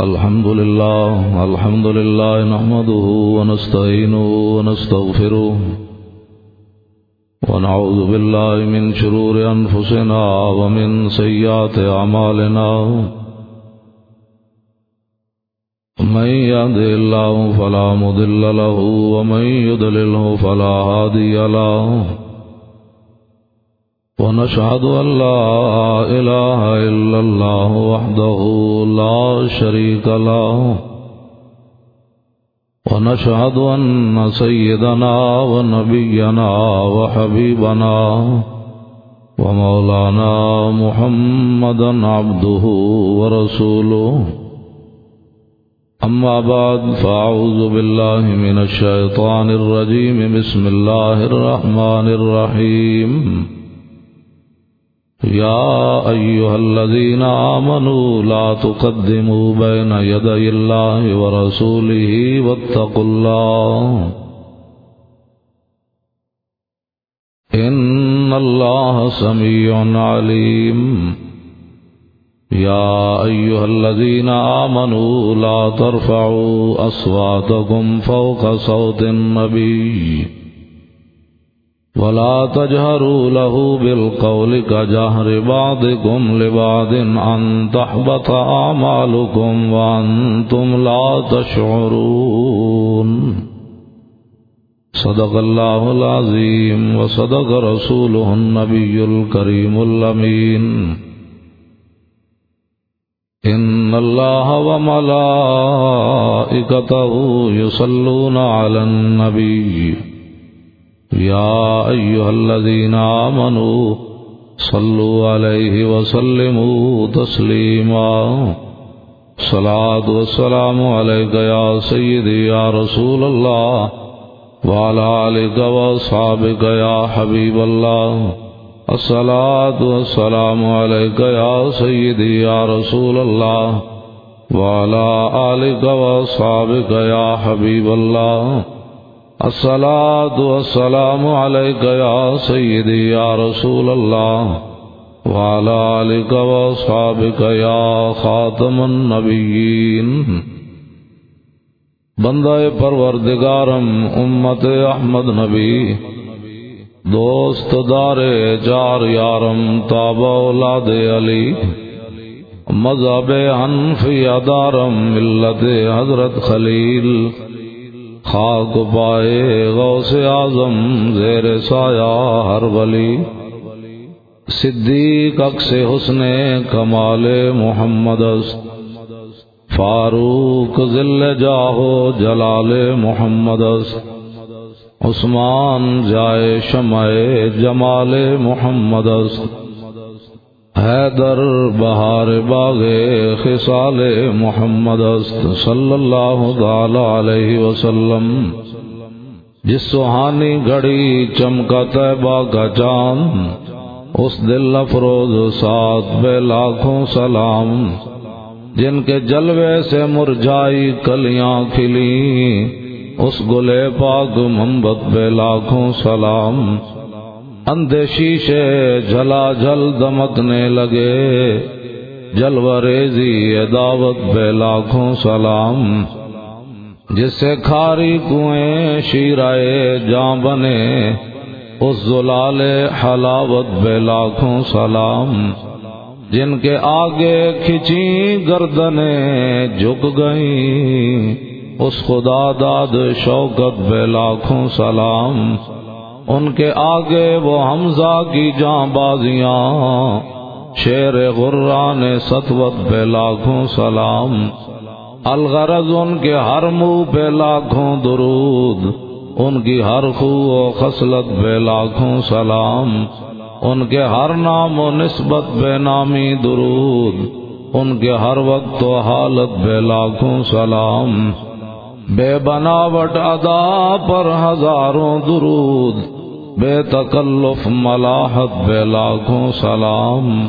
الحمد لله الحمد لله نحمده ونستعينه ونستغفره ونعوذ بالله من شرور أنفسنا ومن سيئات أعمالنا من يهد الله فلا مضل له، ومن يضلله فلا هادي له ونشهد أن لا إله إلا الله وحده لا شريك له. ونشهد أن سيدنا ونبينا وحبيبنا ومولانا محمدا عبده ورسوله. أما بعد، فأعوذ بالله من الشيطان الرجيم. بسم الله الرحمن الرحيم. يا أيها الذين آمنوا لا تقدموا بين يدي الله ورسوله واتقوا الله. إن الله سميع عليم. يا أيها الذين آمنوا لا ترفعوا أصواتكم فوق صوت النبي. ولا تجهروا له بالقول كجهر بعضكم لبعض أن تحبط أعمالكم وأنتم لا تشعرون. صدق الله العظيم وصدق رسوله النبي الكريم الأمين. إن الله وملائكته يصلون على النبي. يا أيها الذين آمنوا صلوا عليه وسلموا تسليما. صلاة والسلام عليك يا سيدي يا رسول الله وعلى آلك وصحابك يا حبيب الله الصلاة والسلام عليك يا سيدي يا رسول الله وعلى آلك وصحابك يا حبيب الله الصلاة والسلام عليك يا سيدي يا رسول الله وعلى آلك وصحابك يا خاتم النبيين. بندہ پروردگارم، امت احمد نبی، دوست دار جار یارم، تاب اولاد علی، مذہب حنفی ادارم ملت حضرت خلیل خاک پائے غوث اعظم زیر سایہ ہر ولی۔ صدیق اکس حسن کمال محمد فاروق ذل جاہو جلال محمد عثمان جائے شمع جمال محمد حیدر بہار باغ خسال محمد صلی اللہ تعالی علیہ وسلم۔ جس سہانی گھڑی چمکا طیبہ کا چاند اس دل افروز سات بے لاکھوں سلام۔ جن کے جلوے سے مرجائی کلیاں کھلی اس گلے پاک محمد بے لاکھوں سلام۔ اندھے شیشے جلا جل دمکنے لگے۔ جلو ریزی دعوت بے لاکھوں سلام۔ جس سے کھاری کنویں شیرائے جاں بنے، اس زلال حلاوت بے لاکھوں سلام۔ جن کے آگے کھچی گردنے جھک گئیں، اس خدا داد شوکت بے لاکھوں سلام۔ ان کے آگے وہ حمزہ کی جاں بازیاں، شیر غران ستوت بے لاکھوں سلام، الغرض ان کے ہر منہ پہ لاکھوں درود، ان کی ہر خو و خصلت بے لاکھوں سلام، ان کے ہر نام و نسبت بے نامی درود، ان کے ہر وقت و حالت بے لاکھوں سلام۔ بے بناوٹ ادا پر ہزاروں درود، بے تکلف ملاحت، بے لاکھوں سلام۔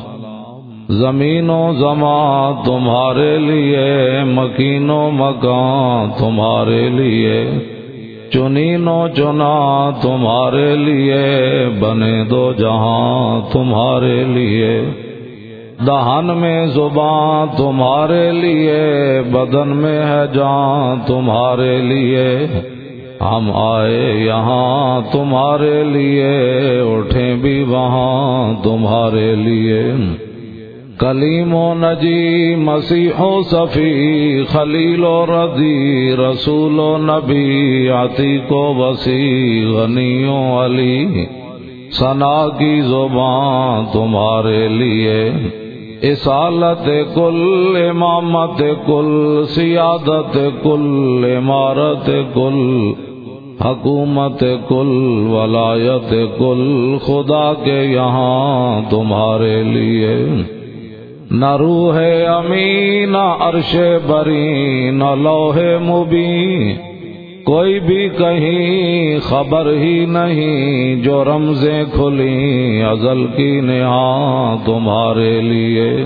زمین و زماں تمہارے لیے مکین و مکان تمہارے لیے۔ چنین و چنا تمہارے لیے، بنے دو جہاں تمہارے لیے۔ دہن میں زبان تمہارے لیے، بدن میں ہے جان تمہارے لیے۔ ہم آئے یہاں تمہارے لیے، اٹھیں بھی وہاں تمہارے لیے۔ کلیم و نجی مسیح و صفی، خلیل و ردی رسول و نبی، عتیق و وسیع، غنی و علی۔ ثنا کی زبان تمہارے لیے۔ اصالت کل امامت کل، سیادت کل، عمارت کل، حکومت کل، ولایت کل، خدا کے یہاں تمہارے لیے نہ روح امین، نہ عرش بری نہ لوہے مبین کوئی بھی کہیں خبر ہی نہیں جو رمزیں کھلی ازل کی نہاں تمہارے لیے۔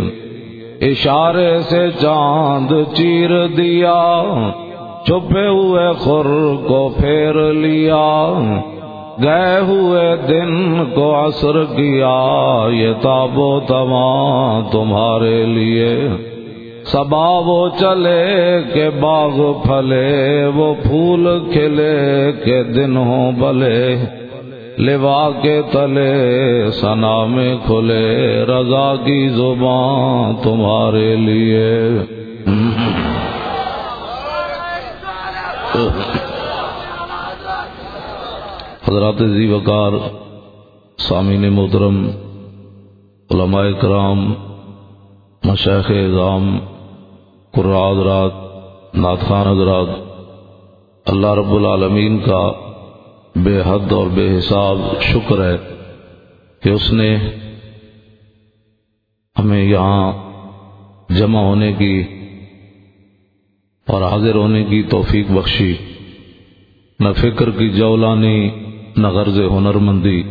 اشارے سے چاند چیر دیا، چھپے ہوئے خر کو پھیر لیا۔ گئے ہوئے دن کو اثر کیا، یہ تاب و تمام تمہارے لیے۔ سبا وہ چلے کہ باغ پھلے، وہ پھول کھلے کہ دن ہو بلے۔ لوا کے تلے سنا میں کھلے، رضا کی زبان تمہارے لیے۔ حضرات زی وقار سامعین محترم، علماء کرام مشیخ اعظام رات ناتخان حضرات، اللہ رب العالمین کا بے حد اور بے حساب شکر ہے کہ اس نے ہمیں یہاں جمع ہونے کی اور حاضر ہونے کی توفیق بخشی۔ نہ فکر کی جولانی، نہ غرض ہنر مندی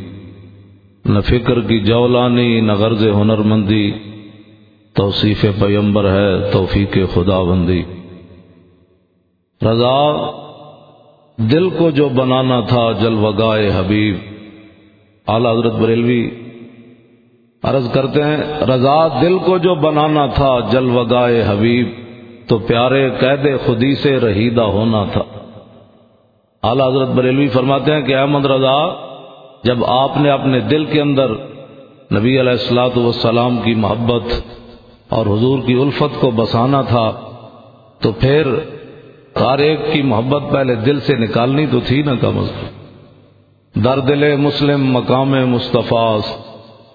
نہ فکر کی جولانی، نہ غرض ہنر مندی توصیف پیمبر ہے، توفیق خدا بندی رضا دل کو جو بنانا تھا، جل وگائے حبیب۔ اعلی حضرت بریلوی عرض کرتے ہیں، رضا دل کو جو بنانا تھا جلوگائے حبیب، تو پیارے قید خودی سے رہیدہ ہونا تھا۔ اعلی حضرت بریلوی فرماتے ہیں کہ احمد رضا، جب آپ نے اپنے دل کے اندر نبی علیہ السلاۃ والسلام کی محبت اور حضور کی الفت کو بسانا تھا، تو پھر ہر ایک کی محبت پہلے دل سے نکالنی تو تھی نا کم از کم۔ در دل مسلم مقام مصطفیٰ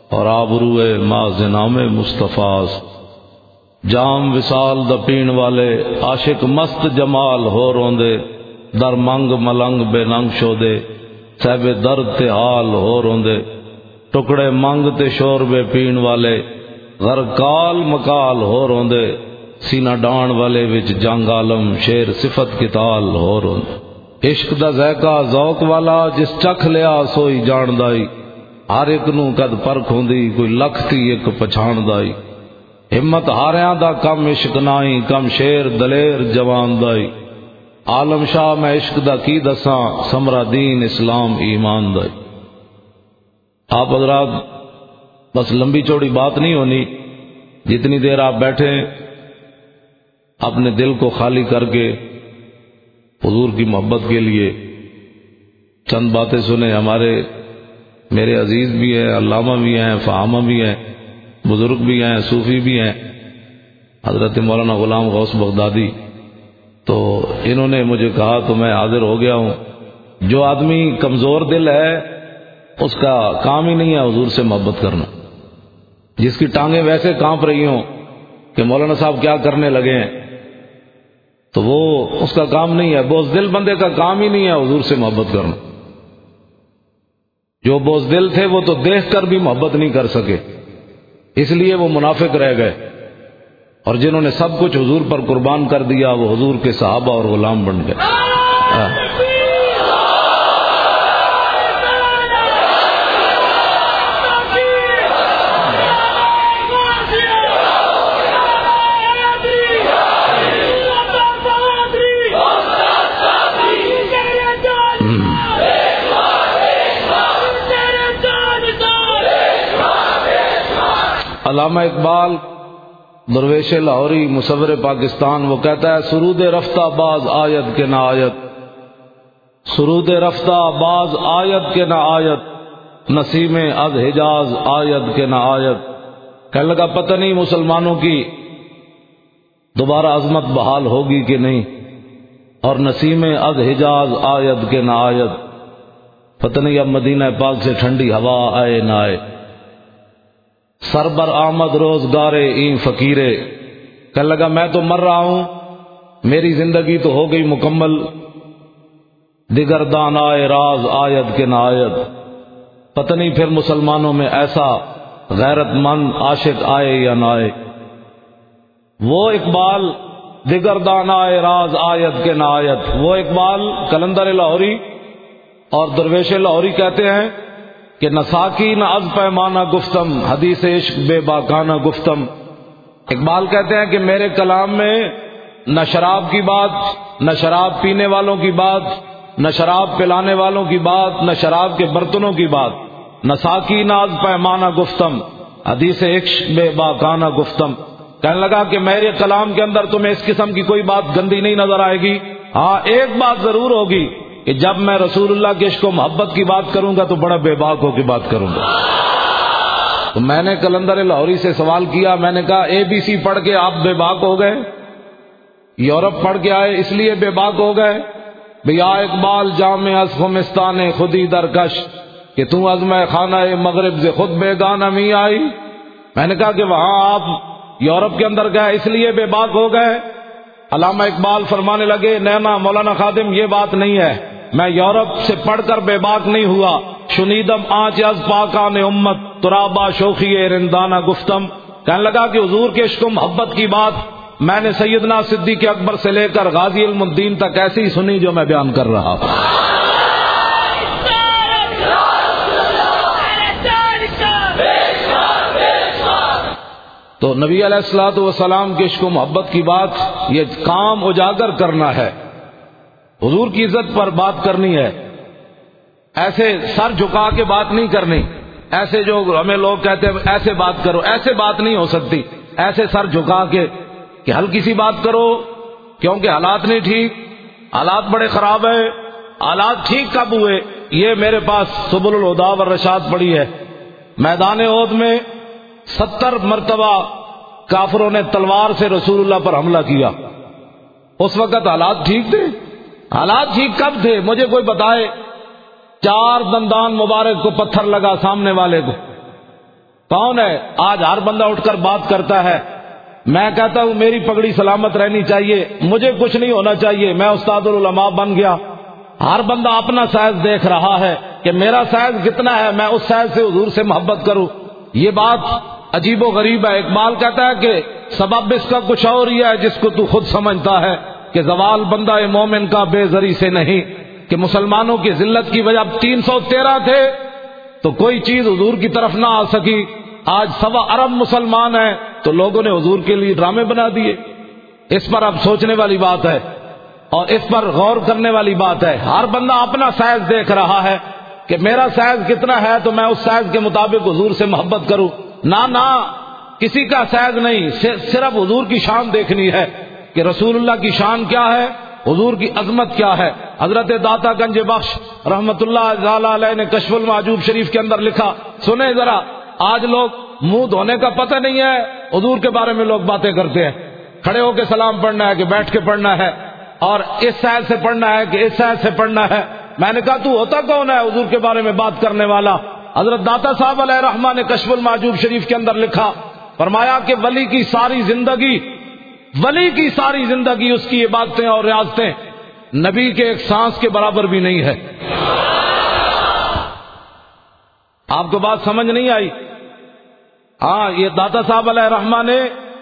اور آبرو ما زنام مصطفیٰ جام وسال دپین والے عاشق مست جمال ہو روندے، در منگ ملنگ بے ننگ شو دے سہب درد تے حال ہو روندے۔ ٹکڑے منگ تے شور بے پین والے غر کال مکال ہو روندے، سینہ ڈان والے وچ جنگ عالم شیر صفت کتال ہو روندے۔ عشق دا ذائقہ ذوق والا جس چکھ لیا سوئی جان دائی ہر ایک نو کد پرکھ ہوندی، کوئی لکھ تھی ایک پچھان دائی ہمت ہاریاں دا کم عشق نائی کم شیر دلیر جوان دائی عالم شاہ میں عشق دا کی دساں سمرا دین اسلام ایمان دائی آپ حضرات بس لمبی چوڑی بات نہیں ہونی۔ جتنی دیر آپ بیٹھے، اپنے دل کو خالی کر کے حضور کی محبت کے لیے چند باتیں سنیں۔ ہمارے میرے عزیز بھی ہیں، علامہ بھی ہیں، فہامہ بھی ہیں، بزرگ بھی ہیں، صوفی بھی ہیں۔ حضرت مولانا غلام غوث بغدادی۔ تو انہوں نے مجھے کہا تو میں حاضر ہو گیا ہوں۔ جو آدمی کمزور دل ہے، اس کا کام ہی نہیں ہے حضور سے محبت کرنا۔ جس کی ٹانگیں ویسے کانپ رہی ہوں کہ مولانا صاحب کیا کرنے لگے ہیں، تو وہ اس کا کام نہیں ہے۔ بوز دل بندے کا کام ہی نہیں ہے حضور سے محبت کرنا۔ جو بوز دل تھے وہ تو دیکھ کر بھی محبت نہیں کر سکے۔ اس لیے وہ منافق رہ گئے۔ اور جنہوں نے سب کچھ حضور پر قربان کر دیا، وہ حضور کے صحابہ اور غلام بن گئے۔ علامہ اقبال، درویش لاہوری، مصور پاکستان، وہ کہتا ہے، سرود رفتہ باز آیت کے نہ آیت۔ سرود رفتہ باز آیت کے نہ آیت۔ نسیم از حجاز آیت کے نہ آیت۔ کہنے لگا، پتہ نہیں مسلمانوں کی دوبارہ عظمت بحال ہوگی کہ نہیں۔ اور نسیم از حجاز آیت کے نہ آیت۔ پتہ نہیں اب مدینہ پاک سے ٹھنڈی ہوا آئے نہ آئے۔ سربر آمد روزگارے، این فقیرے۔ کہنے لگا، میں تو مر رہا ہوں، میری زندگی تو ہو گئی مکمل۔ دیگر دان آئے، راز آیت کے نہ آیت پتہ نہیں پھر مسلمانوں میں ایسا غیرت مند عاشق آئے یا نہ آئے۔ وہ اقبال، دیگر دان آئے، راز آیت کے نہ آیت وہ اقبال کلندر لاہوری اور درویش لاہوری کہتے ہیں کہ نساکی نہ از پیمانہ گفتم، حدیث عشق بے باکانہ گفتم۔ اقبال کہتے ہیں کہ میرے کلام میں نہ شراب کی بات، نہ شراب پینے والوں کی بات، نہ شراب پلانے والوں کی بات، نہ شراب کے برتنوں کی بات۔ نہ ساکی ناز پیمانہ گفتم، حدیث عشق بے باکانہ گفتم۔ کہنے لگا کہ میرے کلام کے اندر تمہیں اس قسم کی کوئی بات گندی نہیں نظر آئے گی۔ ہاں ایک بات ضرور ہوگی۔ کہ جب میں رسول اللہ کے عشق و محبت کی بات کروں گا تو بڑا بے باک ہو کے بات کروں گا۔ تو میں نے کلندر لاہوری سے سوال کیا، میں نے کہا، اے بی سی پڑھ کے آپ بے باک ہو گئے؟ یورپ پڑھ کے آئے، اس لیے بے باک ہو گئے؟ بھیا اقبال جامع از خمستان خودی درکش، کہ تم ازم خانہ مغرب سے خود بے گانا می آئی؟ میں نے کہا کہ وہاں آپ یورپ کے اندر گئے، اس لیے بے باک ہو گئے؟ علامہ اقبال فرمانے لگے نینا مولانا خادم، یہ بات نہیں ہے۔ میں یورپ سے پڑھ کر بے باک نہیں ہوا۔ شنیدم آج از پاکان امت۔ ترابا شوخی رندانہ گفتم۔ کہنے لگا کہ حضور کے عشق و محبت کی بات میں نے سیدنا صدیق اکبر سے لے کر غازی علم الدین تک ایسی سنی جو میں بیان کر رہا ہوں۔ تو نبی علیہ السلاۃ والسلام کے عشق و محبت کی بات یہ کام اجاگر کرنا ہے۔ حضور کی عزت پر بات کرنی ہے۔ ایسے سر جھکا کے بات نہیں کرنی۔ ایسے جو ہمیں لوگ کہتے ہیں، ایسے بات کرو۔ ایسے بات نہیں ہو سکتی۔ ایسے سر جھکا کے کہ ہلکی سی بات کرو، کیونکہ حالات نہیں ٹھیک۔ حالات بڑے خراب ہیں۔ حالات ٹھیک کب ہوئے؟ یہ میرے پاس سبل الدا و رشاد پڑی ہے۔ میدان عہد میں ستر مرتبہ کافروں نے تلوار سے رسول اللہ پر حملہ کیا۔ اس وقت حالات ٹھیک تھے؟ حالات ٹھیک کب تھے مجھے کوئی بتائے؟ چار دندان مبارک کو پتھر لگا سامنے والے کو۔ کون ہے؟ آج ہر بندہ اٹھ کر بات کرتا ہے۔ میں کہتا ہوں، میری پگڑی سلامت رہنی چاہیے۔ مجھے کچھ نہیں ہونا چاہیے۔ میں استاد العلماء بن گیا۔ ہر بندہ اپنا سائز دیکھ رہا ہے کہ میرا سائز کتنا ہے، میں اس سائز سے حضور سے محبت کروں۔ یہ بات عجیب و غریب ہے۔ اقبال کہتا ہے کہ سبب اس کا کچھ اور ہی ہے جس کو تو خود سمجھتا ہے۔ کہ زوال بندہ مومن کا بے زری سے نہیں، کہ مسلمانوں کی ذلت کی وجہ تین سو تیرہ تھے، تو کوئی چیز حضور کی طرف نہ آ سکی۔ آج سوا ارب مسلمان ہیں، تو لوگوں نے حضور کے لیے ڈرامے بنا دیے۔ اس پر اب سوچنے والی بات ہے، اور اس پر غور کرنے والی بات ہے۔ ہر بندہ اپنا سائز دیکھ رہا ہے کہ میرا سائز کتنا ہے، تو میں اس سائز کے مطابق حضور سے محبت کروں۔ نہ نہ، کسی کا سائز نہیں، صرف حضور کی شان دیکھنی ہے۔ کہ رسول اللہ کی شان کیا ہے، حضور کی عظمت کیا ہے۔ حضرت داتا گنج بخش رحمت اللہ علیہ نے کشف المعجوب شریف کے اندر لکھا، سنیں ذرا، آج لوگ منہ دھونے کا پتہ نہیں ہے، حضور کے بارے میں لوگ باتیں کرتے ہیں۔ کھڑے ہو کے سلام پڑھنا ہے، کہ بیٹھ کے پڑھنا ہے، اور اس سائز سے پڑھنا ہے کہ اس سائز سے پڑھنا ہے۔ میں نے کہا، تو ہوتا کون ہے حضور کے بارے میں بات کرنے والا؟ حضرت داتا صاحب علیہ رحمان نے کشف المعجوب شریف کے اندر لکھا، فرمایا کہ ولی کی ساری زندگی ولی کی ساری زندگی اس کی عبادتیں اور ریاضتیں نبی کے ایک سانس کے برابر بھی نہیں ہے۔ آپ کو بات سمجھ نہیں آئی؟ ہاں یہ داتا صاحب علیہ رحمان نے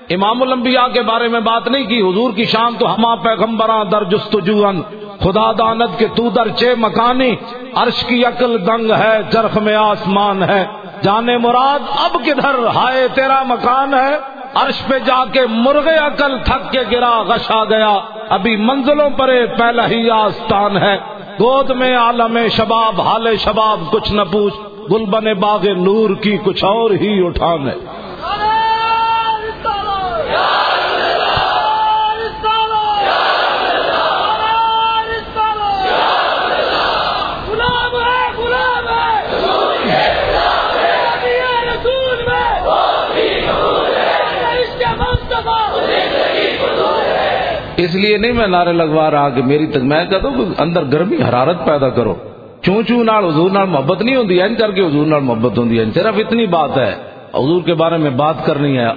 امام الانبیاء کے بارے میں بات نہیں کی۔ حضور کی شان تو ہما پیغمبراں در جستجوان۔ خدا دانت کے تو در چے مکانی۔ عرش کی عقل دنگ ہے، چرخ میں آسمان ہے۔ جانے مراد اب کدھر؟ ہائے، تیرا مکان ہے۔ عرش پہ جا کے مرغے عقل تھک کے گرا، غشا گیا۔ ابھی منزلوں پر پہلا ہی آستان ہے۔ گود میں عالم شباب، حال شباب، کچھ نہ پوچھ۔ گل بنے باغ نور کی کچھ اور ہی اٹھان ہے۔ اس لیے نہیں میں نعرے لگوا رہا کہ میری تک میں کہتا ہوں اندر گرمی حرارت پیدا کرو۔ چون چون نال حضور نال محبت نہیں ہوتی این کر کے حضور نال محبت ہوتی ہے صرف اتنی بات ہے۔ حضور کے بارے میں بات کرنی ہے۔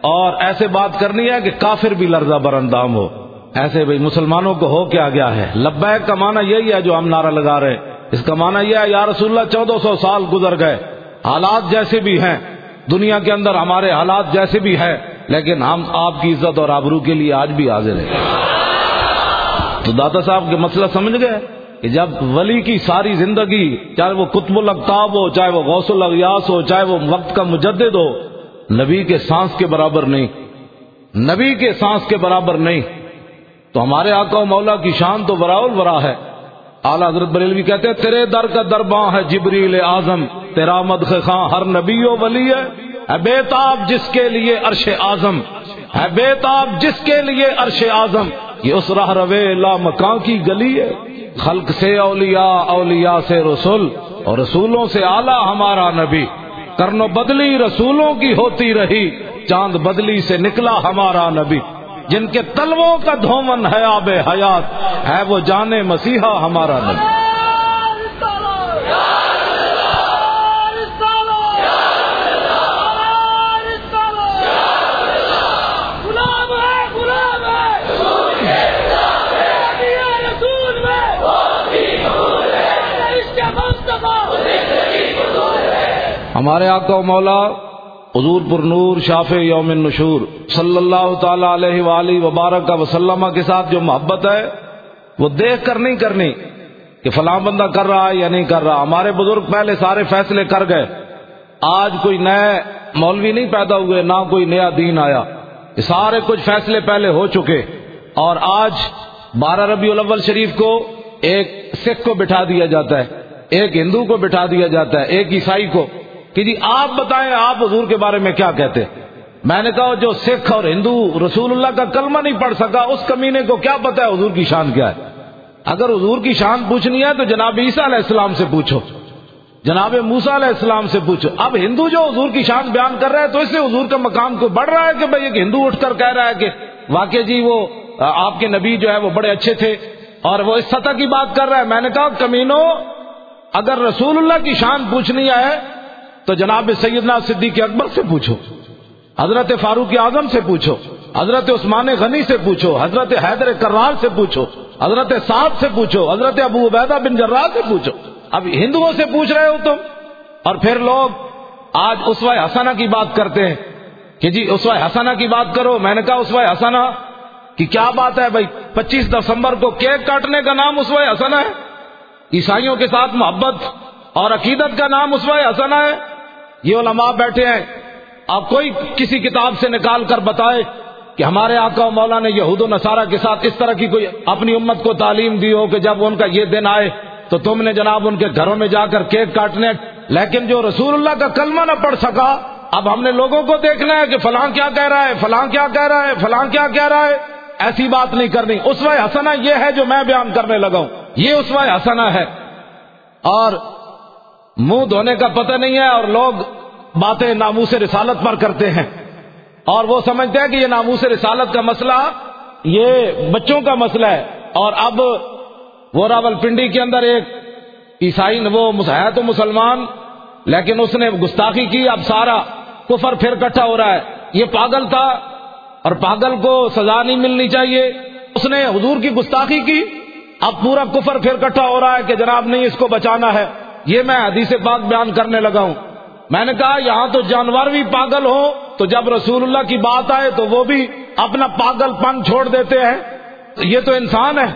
اور ایسے بات کرنی ہے کہ کافر بھی لرزہ بر اندام ہو۔ ایسے بھائی مسلمانوں کو ہو کیا گیا ہے۔ لبیک کا معنی یہی ہے جو ہم نعرہ لگا رہے اس کا معنی یہ ہے، یا رسول اللہ، چودہ سو سال گزر گئے۔ حالات جیسے بھی ہیں۔ دنیا کے اندر ہمارے حالات جیسے بھی ہیں۔ لیکن ہم آپ کی عزت اور آبرو کے لیے آج بھی حاضر ہیں۔ تو داتا صاحب کے مسئلہ سمجھ گئے؟ کہ جب ولی کی ساری زندگی چاہے وہ قطب القتاب ہو، چاہے وہ غوث الاغیاس ہو، چاہے وہ وقت کا مجدد ہو، نبی کے سانس کے برابر نہیں۔ نبی کے سانس کے برابر نہیں۔ تو ہمارے آقا و مولا کی شان تو براول برا ہے۔ اعلیٰ حضرت بریلوی کہتے ہیں، تیرے در کا درباں ہے جبریل اعظم، تیرا مدخ خاں، ہر نبی و ولی ہے۔ ہے بیتاب جس کے لیے عرش اعظم ہے بیتاب جس کے لیے عرش اعظم، یہ اس راہ روے لا مکان کی گلی ہے۔ خلق سے اولیاء اولیاء سے رسول اور رسولوں سے اعلیٰ ہمارا نبی۔ کرنو بدلی رسولوں کی ہوتی رہی، چاند بدلی سے نکلا ہمارا نبی۔ جن کے تلووں کا دھومن ہے آب حیات، ہے وہ جانے مسیحا ہمارا نبی۔ ہمارے آقا و مولا حضور پر نور شاف یوم نشور صلی اللہ تعالی علیہ وآلہ وبارک وسلم کے ساتھ جو محبت ہے، وہ دیکھ کر نہیں کرنی کہ فلاں بندہ کر رہا ہے یا نہیں کر رہا۔ ہمارے بزرگ پہلے سارے فیصلے کر گئے۔ آج کوئی نئے مولوی نہیں پیدا ہوئے، نہ کوئی نیا دین آیا۔ یہ سارے کچھ فیصلے پہلے ہو چکے۔ اور آج بارہ ربیع الاول شریف کو ایک سکھ کو بٹھا دیا جاتا ہے، ایک ہندو کو بٹھا دیا جاتا ہے، ایک عیسائی کو۔ کہ جی آپ بتائیں آپ حضور کے بارے میں کیا کہتے میں نے کہا جو سکھ اور ہندو رسول اللہ کا کلمہ نہیں پڑھ سکا، اس کمینے کو کیا پتا ہے حضور کی شان کیا ہے؟ اگر حضور کی شان پوچھنی ہے تو جناب عیسیٰ علیہ السلام سے پوچھو۔ جناب موسا علیہ السلام سے پوچھو۔ اب ہندو جو حضور کی شان بیان کر رہا ہے تو اس سے حضور کا مقام کو بڑھ رہا ہے کہ بھائی ایک ہندو اٹھ کر کہہ رہا ہے کہ واقع جی وہ آپ کے نبی جو ہے وہ بڑے اچھے تھے اور وہ اس سطح کی بات کر رہا ہے؟ میں نے کہا کمینو اگر رسول اللہ کی شان پوچھنی ہے تو جناب سیدنا صدیق اکبر سے پوچھو، حضرت فاروق اعظم سے پوچھو، حضرت عثمان غنی سے پوچھو، حضرت حیدر کرار سے پوچھو، حضرت صاحب سے پوچھو، حضرت ابو عبیدہ بن جرا سے پوچھو۔ اب ہندوؤں سے پوچھ رہے ہو تم۔ اور پھر لوگ آج اسوائے حسانہ کی بات کرتے ہیں کہ جی اسوائے حسانہ کی بات کرو۔ میں نے کہا اسوائے حسانہ کی کیا بات ہے بھائی؟ پچیس دسمبر کو کیک کاٹنے کا نام اسوائے حسانہ ہے؟ عیسائیوں کے ساتھ محبت اور عقیدت کا نام اسوائے حسانہ ہے؟ یہ علماء بیٹھے ہیں۔ آپ کوئی کسی کتاب سے نکال کر بتائے کہ ہمارے آقا و مولا نے یہود و نصارہ کے ساتھ اس طرح کی کوئی اپنی امت کو تعلیم دی ہو کہ جب ان کا یہ دن آئے تو تم نے جناب ان کے گھروں میں جا کر کیک کاٹنے، لیکن جو رسول اللہ کا کلمہ نہ پڑھ سکا، اب ہم نے لوگوں کو دیکھنا ہے کہ فلاں کیا کہہ رہا ہے، فلاں کیا کہہ رہا ہے، فلاں کیا کہہ رہا ہے۔ ایسی بات نہیں کرنی۔ اس وقت حسنا یہ ہے جو میں بیان کرنے لگا ہوں۔ یہ اس وقت حسنا ہے۔ اور منہ دھونے کا پتہ نہیں ہے اور لوگ باتیں ناموس رسالت پر کرتے ہیں اور وہ سمجھتے ہیں کہ یہ ناموس رسالت کا مسئلہ یہ بچوں کا مسئلہ ہے اور اب وہ راول پنڈی کے اندر ایک عیسائی وہ ہے تو مسلمان، لیکن اس نے گستاخی کی، اب سارا کفر پھر کٹھا ہو رہا ہے۔ یہ پاگل تھا اور پاگل کو سزا نہیں ملنی چاہیے۔ اس نے حضور کی گستاخی کی، اب پورا کفر پھر کٹھا ہو رہا ہے کہ جناب نہیں، اس کو بچانا ہے۔ یہ میں حدیث پاک بیان کرنے لگا ہوں۔ میں نے کہا، یہاں تو جانور بھی پاگل ہو، تو جب رسول اللہ کی بات آئے تو وہ بھی اپنا پاگل پن چھوڑ دیتے ہیں۔ یہ تو انسان ہے۔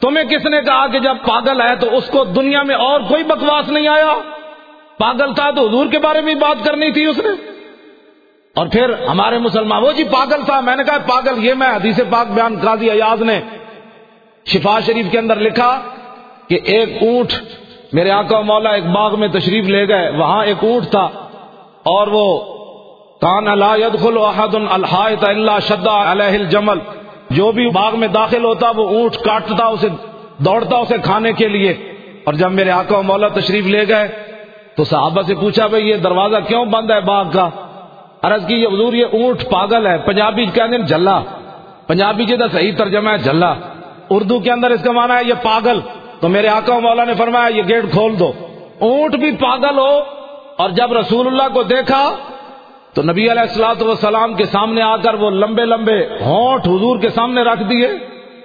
تمہیں کس نے کہا کہ جب پاگل ہے تو اس کو دنیا میں اور کوئی بکواس نہیں آیا؟ پاگل تھا تو حضور کے بارے میں بات کرنی تھی اس نے۔ اور پھر ہمارے مسلمان، وہ جی پاگل تھا۔ میں نے کہا، پاگل، یہ میں حدیث پاک بیان قاضی ایاز نے شفا شریف کے اندر لکھا کہ ایک اونٹ میرے آقا مولا ایک باغ میں تشریف لے گئے، وہاں ایک اونٹ تھا اور وہ کان اللہ اللہ شدا علیہ الجمل۔ جو بھی باغ میں داخل ہوتا، وہ اونٹ کاٹتا، اسے دوڑتا، اسے کھانے کے لیے۔ اور جب میرے آقا مولا تشریف لے گئے، تو صحابہ سے پوچھا، بھائی، یہ دروازہ کیوں بند ہے باغ کا؟ عرض کی، یہ حضور، یہ اونٹ پاگل ہے۔ پنجابی کہنے جلا۔ پنجابی جی کا صحیح ترجمہ ہے جھلا اردو کے اندر اس کا مانا ہے، یہ پاگل۔ تو میرے آقا مولا نے فرمایا، یہ گیٹ کھول دو۔ اونٹ بھی پاگل ہو۔ اور جب رسول اللہ کو دیکھا، تو نبی علیہ السلاۃ والسلام کے سامنے آ کر وہ لمبے لمبے ہونٹ حضور کے سامنے رکھ دیے۔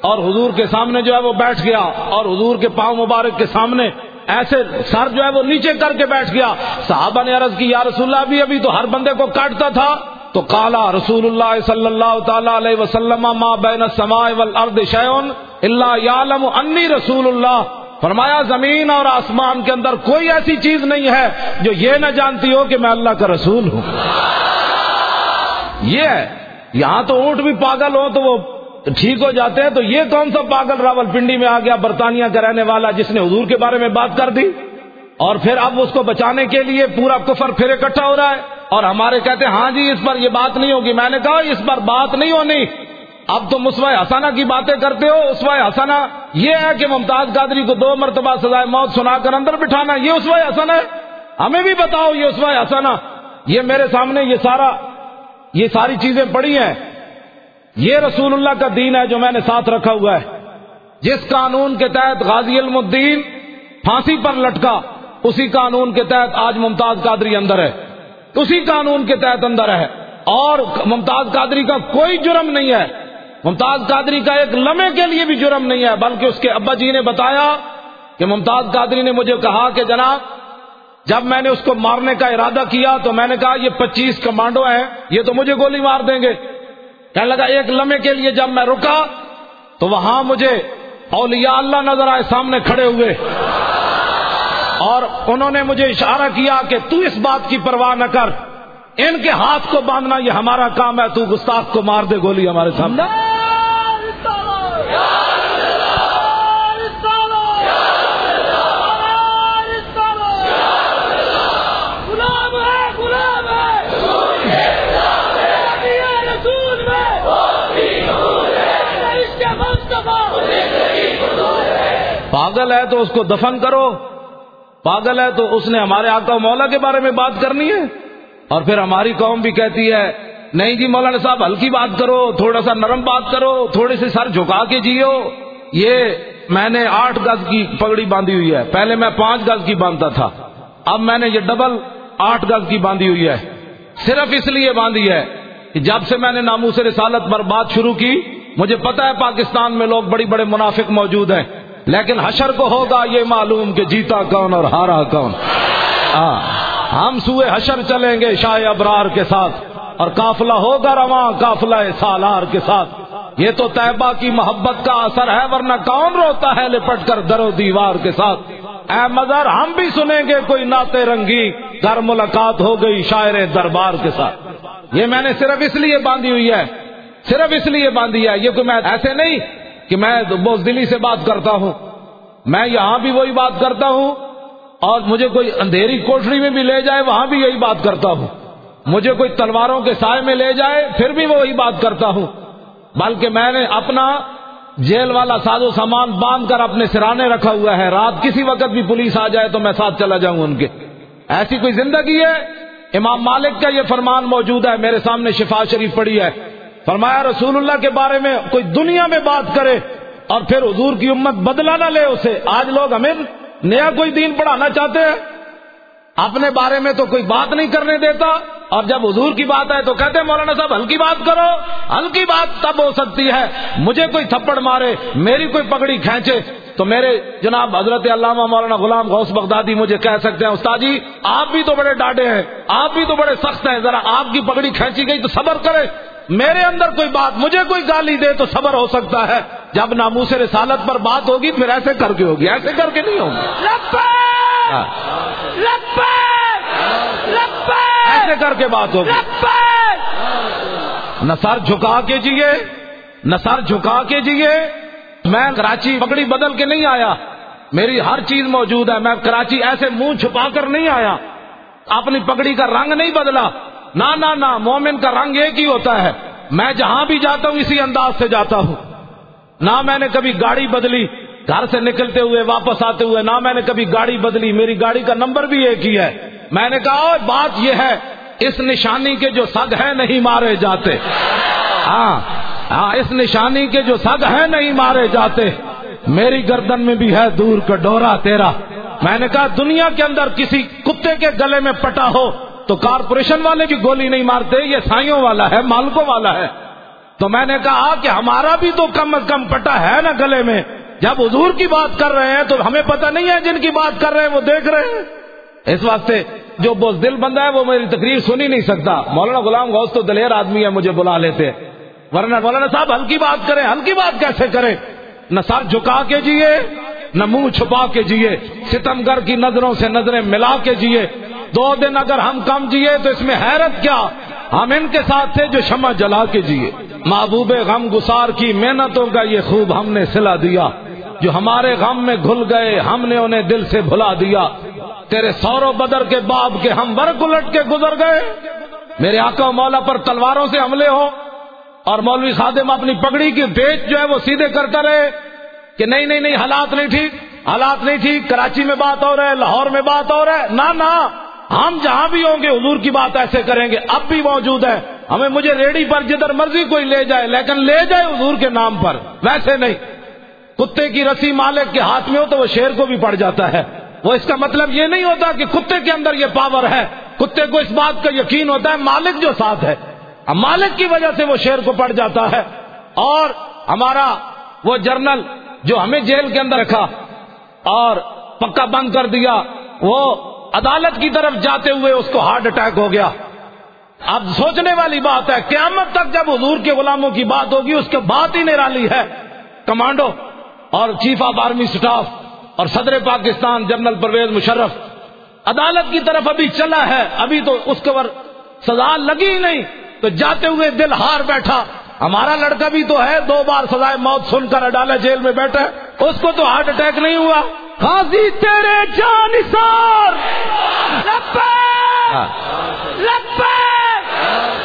اور حضور کے سامنے جو ہے وہ بیٹھ گیا۔ اور حضور کے پاؤں مبارک کے سامنے ایسے سر جو ہے وہ نیچے کر کے بیٹھ گیا۔ صحابہ نے عرض کی، یا رسول اللہ بھی ابھی تو ہر بندے کو کاٹتا تھا۔ تو کالا رسول اللہ صلی اللہ تعالی علیہ وسلم، ما بین السماء والارض شیء الا یعلم انی رسول اللہ فرمایا، زمین اور آسمان کے اندر کوئی ایسی چیز نہیں ہے جو یہ نہ جانتی ہو کہ میں اللہ کا رسول ہوں۔ یہ ہے، یہاں تو اونٹ بھی پاگل ہو تو وہ ٹھیک ہو جاتے ہیں، تو یہ کون سا پاگل راول پنڈی میں آ گیا برطانیہ کا رہنے والا جس نے حضور کے بارے میں بات کر دی؟ اور پھر اب اس کو بچانے کے لیے پورا کفر پھر اکٹھا ہو رہا ہے۔ اور ہمارے کہتے ہیں ہاں جی اس پر یہ بات نہیں ہوگی۔ میں نے کہا، اس پر بات نہیں ہونی۔ اب تو مسوائے حسانہ کی باتیں کرتے ہو اسوائے حسانہ یہ ہے کہ ممتاز قادری کو دو مرتبہ سزائے موت سنا کر اندر بٹھانا، یہ اسوائے حسانہ ہے۔ ہمیں بھی بتاؤ یہ اسوائے حسانہ یہ میرے سامنے یہ سارا، یہ ساری چیزیں پڑی ہیں۔ یہ رسول اللہ کا دین ہے جو میں نے ساتھ رکھا ہوا ہے۔ جس قانون کے تحت غازی علم پھانسی پر لٹکا، اسی قانون کے تحت آج ممتاز قادری اندر ہے۔ اسی قانون کے تحت اندر ہے۔ اور ممتاز قادری کا کوئی جرم نہیں ہے۔ ممتاز قادری کا ایک لمحے کے لیے بھی جرم نہیں ہے، بلکہ اس کے ابا جی نے بتایا کہ ممتاز قادری نے مجھے کہا کہ جناب، جب میں نے اس کو مارنے کا ارادہ کیا تو میں نے کہا، یہ پچیس کمانڈو ہیں، یہ تو مجھے گولی مار دیں گے۔ کہنے لگا، ایک لمحے کے لیے جب میں رکا تو وہاں مجھے اولیاء اللہ نظر آئے سامنے کھڑے ہوئے۔ اور انہوں نے مجھے اشارہ کیا کہ تو اس بات کی پرواہ نہ کر، ان کے ہاتھ کو باندھنا یہ ہمارا کام ہے، تو گستاخ کو مار دے گولی ہمارے سامنے۔ پاگل ہے تو اس کو دفن کرو۔ پاگل ہے تو اس نے ہمارے آقا مولا کے بارے میں بات کرنی ہے۔ اور پھر ہماری قوم بھی کہتی ہے نہیں جی مولانا صاحب، ہلکی بات کرو، تھوڑا سا نرم بات کرو، تھوڑے سے سر جھکا کے جیو۔ یہ میں نے آٹھ گز کی پگڑی باندھی ہوئی ہے۔ پہلے میں پانچ گز کی باندھتا تھا۔ اب میں نے یہ ڈبل آٹھ گز کی باندھی ہوئی ہے۔ صرف اس لیے باندھی ہے کہ جب سے میں نے ناموس رسالت پر بات شروع کی، مجھے پتا ہے پاکستان میں لوگ بڑی بڑے منافق موجود ہیں۔ لیکن حشر کو ہوگا یہ معلوم کہ جیتا کون اور ہارا کون۔ ہاں ہم سوئے حشر چلیں گے شاہ ابرار کے ساتھ۔ اور قافلہ ہوگا رواں قافلہ سالار کے ساتھ۔ یہ تو طیبہ کی محبت کا اثر ہے، ورنہ کون روتا ہے لپٹ کر در و دیوار کے ساتھ؟ اے مگر ہم بھی سنیں گے کوئی ناطے رنگی در ملاقات ہو گئی شاعر دربار کے ساتھ۔ یہ میں نے صرف اس لیے باندھی ہوئی ہے، صرف اس لیے باندھی ہے۔ یہ کوئی میں ایسے نہیں کہ میں بوز دلی سے بات کرتا ہوں۔ میں یہاں بھی وہی بات کرتا ہوں اور مجھے کوئی اندھیری کوٹری میں بھی لے جائے، وہاں بھی یہی بات کرتا ہوں۔ مجھے کوئی تلواروں کے سائے میں لے جائے، پھر بھی وہی بات کرتا ہوں۔ بلکہ میں نے اپنا جیل والا ساز و سامان باندھ کر اپنے سرانے رکھا ہوا ہے۔ رات کسی وقت بھی پولیس آ جائے تو میں ساتھ چلا جاؤں ان کے۔ ایسی کوئی زندگی ہے؟ امام مالک کا یہ فرمان موجود ہے، میرے سامنے شفا شریف پڑی ہے۔ فرمایا رسول اللہ کے بارے میں کوئی دنیا میں بات کرے اور پھر حضور کی امت بدلا نہ لے اسے۔ آج لوگ ہمیں نیا کوئی دین پڑھانا چاہتے ہیں۔ اپنے بارے میں تو کوئی بات نہیں کرنے دیتا۔ اور جب حضور کی بات ہے تو کہتے ہیں مولانا صاحب ہلکی بات کرو۔ ہلکی بات تب ہو سکتی ہے۔ مجھے کوئی تھپڑ مارے میری کوئی پگڑی کھینچے۔ تو میرے جناب حضرت علامہ مولانا غلام غوث بغدادی مجھے کہہ سکتے ہیں استاد جی آپ بھی تو بڑے ڈاڈے ہیں آپ بھی تو بڑے سخت ہیں ذرا آپ کی پگڑی کھینچی گئی تو صبر کرے میرے اندر کوئی بات مجھے کوئی گالی دے تو صبر ہو سکتا ہے۔ جب نامو سے رسالت پر بات ہوگی پھر ایسے کر کے ہوگی ایسے کر کے نہیں ہوگی۔ ہاں۔ ایسے کر کے بات ہوگی۔ نہ سر جھکا کے جیے نہ سر جھکا کے جیے میں کراچی پگڑی بدل کے نہیں آیا۔ میری ہر چیز موجود ہے۔ میں کراچی ایسے منہ چھپا کر نہیں آیا۔ اپنی پگڑی کا رنگ نہیں بدلا۔ نہ نہ نہ مومن کا رنگ ایک ہی ہوتا ہے۔ میں جہاں بھی جاتا ہوں اسی انداز سے جاتا ہوں۔ نہ میں نے کبھی گاڑی بدلی گھر سے نکلتے ہوئے واپس آتے ہوئے نہ میں نے کبھی گاڑی بدلی۔ میری گاڑی کا نمبر بھی ایک ہی ہے۔ میں نے کہا بات یہ ہے اس نشانی کے جو سگ ہیں نہیں مارے جاتے۔ ہاں ہاں اس نشانی کے جو سگ ہیں نہیں مارے جاتے۔ میری گردن میں بھی ہے دور کا ڈورا تیرا۔ میں نے کہا، دنیا کے اندر کسی کتے کے گلے میں پٹا ہو تو کارپوریشن والے کی گولی نہیں مارتے، یہ سائیوں والا ہے، مالکوں والا ہے۔ تو میں نے کہا کہ ہمارا بھی تو کم از کم پٹا ہے نا گلے میں۔ جب حضور کی بات کر رہے ہیں تو ہمیں پتہ نہیں ہے جن کی بات کر رہے ہیں، وہ دیکھ رہے ہیں۔ اس واسطے جو بوز دل بندہ ہے وہ میری تقریر سن ہی نہیں سکتا۔ مولانا غلام غوث تو دلیر آدمی ہے مجھے بلا لیتے ورنہ مولانا صاحب، ہلکی بات کریں، ہلکی بات کیسے کریں؟ نہ سر جھکا کے جیے نہ منہ چھپا کے جیے ستمگر کی نظروں سے نظریں ملا کے جیے دو دن اگر ہم کم جیے تو اس میں حیرت کیا؟ ہم ان کے ساتھ تھے جو شمع جلا کے جیے محبوب غم گسار کی محنتوں کا یہ خوب ہم نے سلا دیا۔ جو ہمارے غم میں گھل گئے، ہم نے انہیں دل سے بھلا دیا۔ تیرے سورو بدر کے باب کے ہم برق الٹ کے گزر گئے۔ میرے آقا و مولا پر تلواروں سے حملے ہو اور مولوی خادم اپنی پگڑی کی پیچ جو ہے وہ سیدھے کرتا رہے کہ نہیں نہیں نہیں، حالات نہیں ٹھیک، حالات نہیں ٹھیک، کراچی میں بات ہو رہا ہے، لاہور میں بات ہو رہا ہے۔ نہ نہ، ہم جہاں بھی ہوں گے حضور کی بات ایسے کریں گے، اب بھی موجود ہے ہمیں مجھے ریڈی پر جدھر مرضی کوئی لے جائے، لیکن لے جائے حضور کے نام پر، ویسے نہیں۔ کتے کی رسی مالک کے ہاتھ میں ہو تو وہ شیر کو بھی پڑ جاتا ہے۔ وہ اس کا مطلب یہ نہیں ہوتا کہ کتے کے اندر یہ پاور ہے۔ کتے کو اس بات کا یقین ہوتا ہے، مالک جو ساتھ ہے۔ اب مالک کی وجہ سے وہ شیر کو پڑ جاتا ہے۔ اور ہمارا وہ جرنل جو ہمیں جیل کے اندر رکھا اور پکا بند کر دیا، وہ عدالت کی طرف جاتے ہوئے اس کو ہارٹ اٹیک ہو گیا۔ اب سوچنے والی بات ہے، قیامت تک جب حضور کے غلاموں کی بات ہوگی، اس کے بات ہی نرالی ہے۔ کمانڈو اور چیف آف آرمی سٹاف اور صدر پاکستان جنرل پرویز مشرف عدالت کی طرف ابھی چلا ہے ابھی تو اس کے اوپر سزا لگی ہی نہیں تو جاتے ہوئے دل ہار بیٹھا۔ ہمارا لڑکا بھی تو ہے دو بار سزائے موت سن کر اڈالا جیل میں بیٹھا اس کو تو ہارٹ اٹیک نہیں ہوا۔ قاضی تیرے جانسار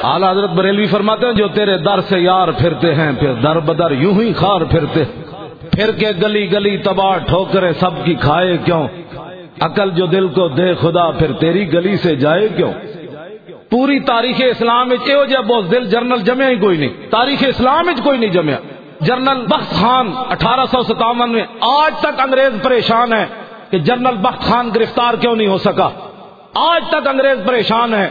اعلی حضرت بریلوی فرماتے ہیں جو تیرے در سے یار پھرتے ہیں پھر در بدر یوں ہی خار پھرتے پھر کے گلی گلی تباہ ٹھوکرے سب کی کھائے کیوں؟ عقل جو دل کو دے خدا، پھر تیری گلی سے جائے کیوں؟ پوری تاریخ اسلام بہت دل جرنل جمع ہی کوئی نہیں۔ تاریخ اسلام کوئی نہیں جمع جنرل بخت خان اٹھارہ سو ستاون میں آج تک انگریز پریشان ہے کہ جنرل بخت خان گرفتار کیوں نہیں ہو سکا۔ آج تک انگریز پریشان ہے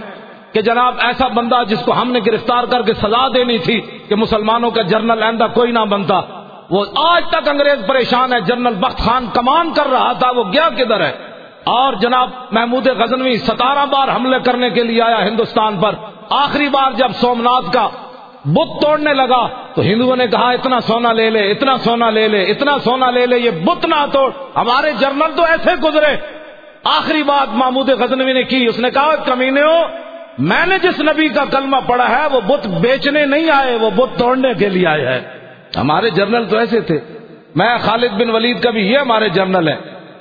کہ جناب ایسا بندہ جس کو ہم نے گرفتار کر کے سزا دینی تھی کہ مسلمانوں کا جنرل آئندہ کوئی نہ بنتا۔ وہ آج تک انگریز پریشان ہے، جنرل بخت خان کمان کر رہا تھا، وہ گیا کدھر ہے؟ اور جناب محمود غزنوی، ستارہ بار حملے کرنے کے لیے آیا ہندوستان پر۔ آخری بار جب سومنات کا بت توڑنے لگا، تو ہندوؤں نے کہا، اتنا سونا لے لے، اتنا سونا لے لے، اتنا سونا لے لے، یہ بت نہ توڑ۔ ہمارے جرنل تو ایسے گزرے۔ آخری بات محمود غزنوی نے کی، اس نے کہا کمینے ہو میں نے جس نبی کا کلمہ پڑھا ہے، وہ بت بیچنے نہیں آئے، وہ بت توڑنے کے لیے آئے ہیں۔ ہمارے جرنل تو ایسے تھے۔ میں خالد بن ولید کا بھی یہ ہمارے جرنل ہے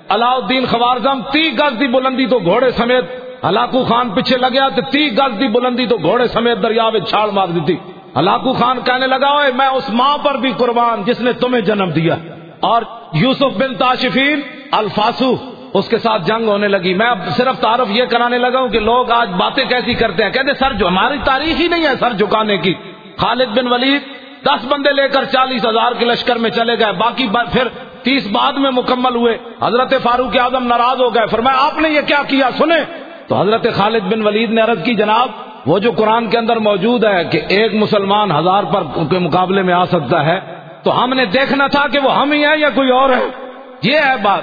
الدین خوارزم تی گز دی بلندی تو گھوڑے سمیت ہلاکو خان پیچھے لگیا تو تی گز دی بلندی تو گھوڑے سمیت دریا میں چھاڑ مار دیتی۔ ہلاکو خان کہنے لگا ہوئے میں اس ماں پر بھی قربان جس نے تمہیں جنم دیا۔ اور یوسف بن تاشفین الفاسو، اس کے ساتھ جنگ ہونے لگی۔ میں اب صرف تعارف یہ کرانے لگا ہوں کہ لوگ آج باتیں کیسی کرتے ہیں۔ کہتے سر جو ہماری تاریخ ہی نہیں ہے سر جھکانے کی۔ خالد بن ولید دس بندے لے کر چالیس ہزار کے لشکر میں چلے گئے، باقی پھر تیس بعد میں مکمل ہوئے۔ حضرت فاروق اعظم ناراض ہو گئے، فرمایا، آپ نے یہ کیا کیا؟ سنیں۔ تو حضرت خالد بن ولید نے عرض کی، جناب، وہ جو قرآن کے اندر موجود ہے کہ ایک مسلمان ہزار پر کے مقابلے میں آ سکتا ہے، تو ہم نے دیکھنا تھا کہ وہ ہم ہی ہیں یا کوئی اور ہے۔ یہ ہے بات۔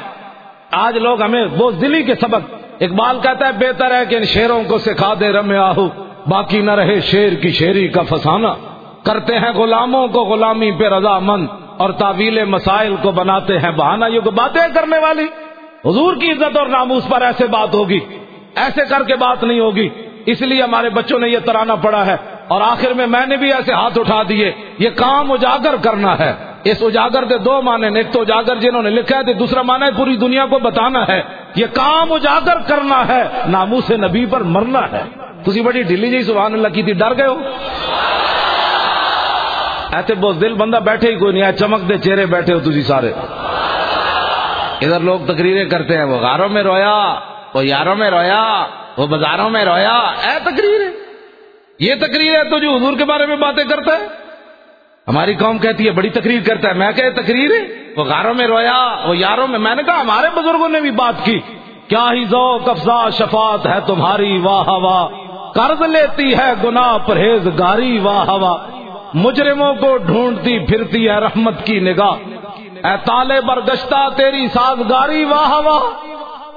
آج لوگ ہمیں، وہ دلی کے سبق۔ اقبال کہتا ہے، بہتر ہے کہ ان شیروں کو سکھا دے رم آہو باقی نہ رہے شیر کی شیری کا فسانہ۔ کرتے ہیں غلاموں کو غلامی پہ رضا مند اور تعویل مسائل کو بناتے ہیں بہانہ یہ باتیں کرنے والی۔ حضور کی عزت اور ناموس پر ایسے بات ہوگی۔ ایسے کر کے بات نہیں ہوگی۔ اس لیے ہمارے بچوں نے یہ ترانا پڑا ہے۔ اور آخر میں میں نے بھی ایسے ہاتھ اٹھا دیے۔ یہ کام اجاگر کرنا ہے۔ اس اجاگر کے دو معنی ایک تو اجاگر جنہوں نے لکھا ہے دوسرا معنی ہے پوری دنیا کو بتانا ہے۔ یہ کام اجاگر کرنا ہے۔ نامو سے نبی پر مرنا ہے۔ تھی بڑی ڈلی جی سبحان اللہ کی تھی۔ ڈر گئے ہو؟ ایسے بہت دل بندہ بیٹھے ہی کوئی نہیں چمک دے چہرے بیٹھے ہو تھی سارے۔ ادھر لوگ تقریریں کرتے ہیں، وہ غاروں میں رویا، وہ یاروں میں رویا، وہ بازاروں میں رویا، اے تقریر ہے یہ تقریر ہے تو جو حضور کے بارے میں باتیں کرتا ہے۔ ہماری قوم کہتی ہے، بڑی تقریر کرتا ہے۔ میں کہ تقریر ہے وہ غاروں میں رویا، وہ یاروں میں۔ میں نے کہا، ہمارے بزرگوں نے بھی بات کی۔ کیا ہی ذوق، افزا شفات ہے تمہاری، واہ واہ۔ قرض لیتی ہے گناہ پرہیز گاری واہ واہ۔ مجرموں کو ڈھونڈتی پھرتی ہے رحمت کی نگاہ۔ اے تالے برگشتہ تیری سازگاری، واہ واہ۔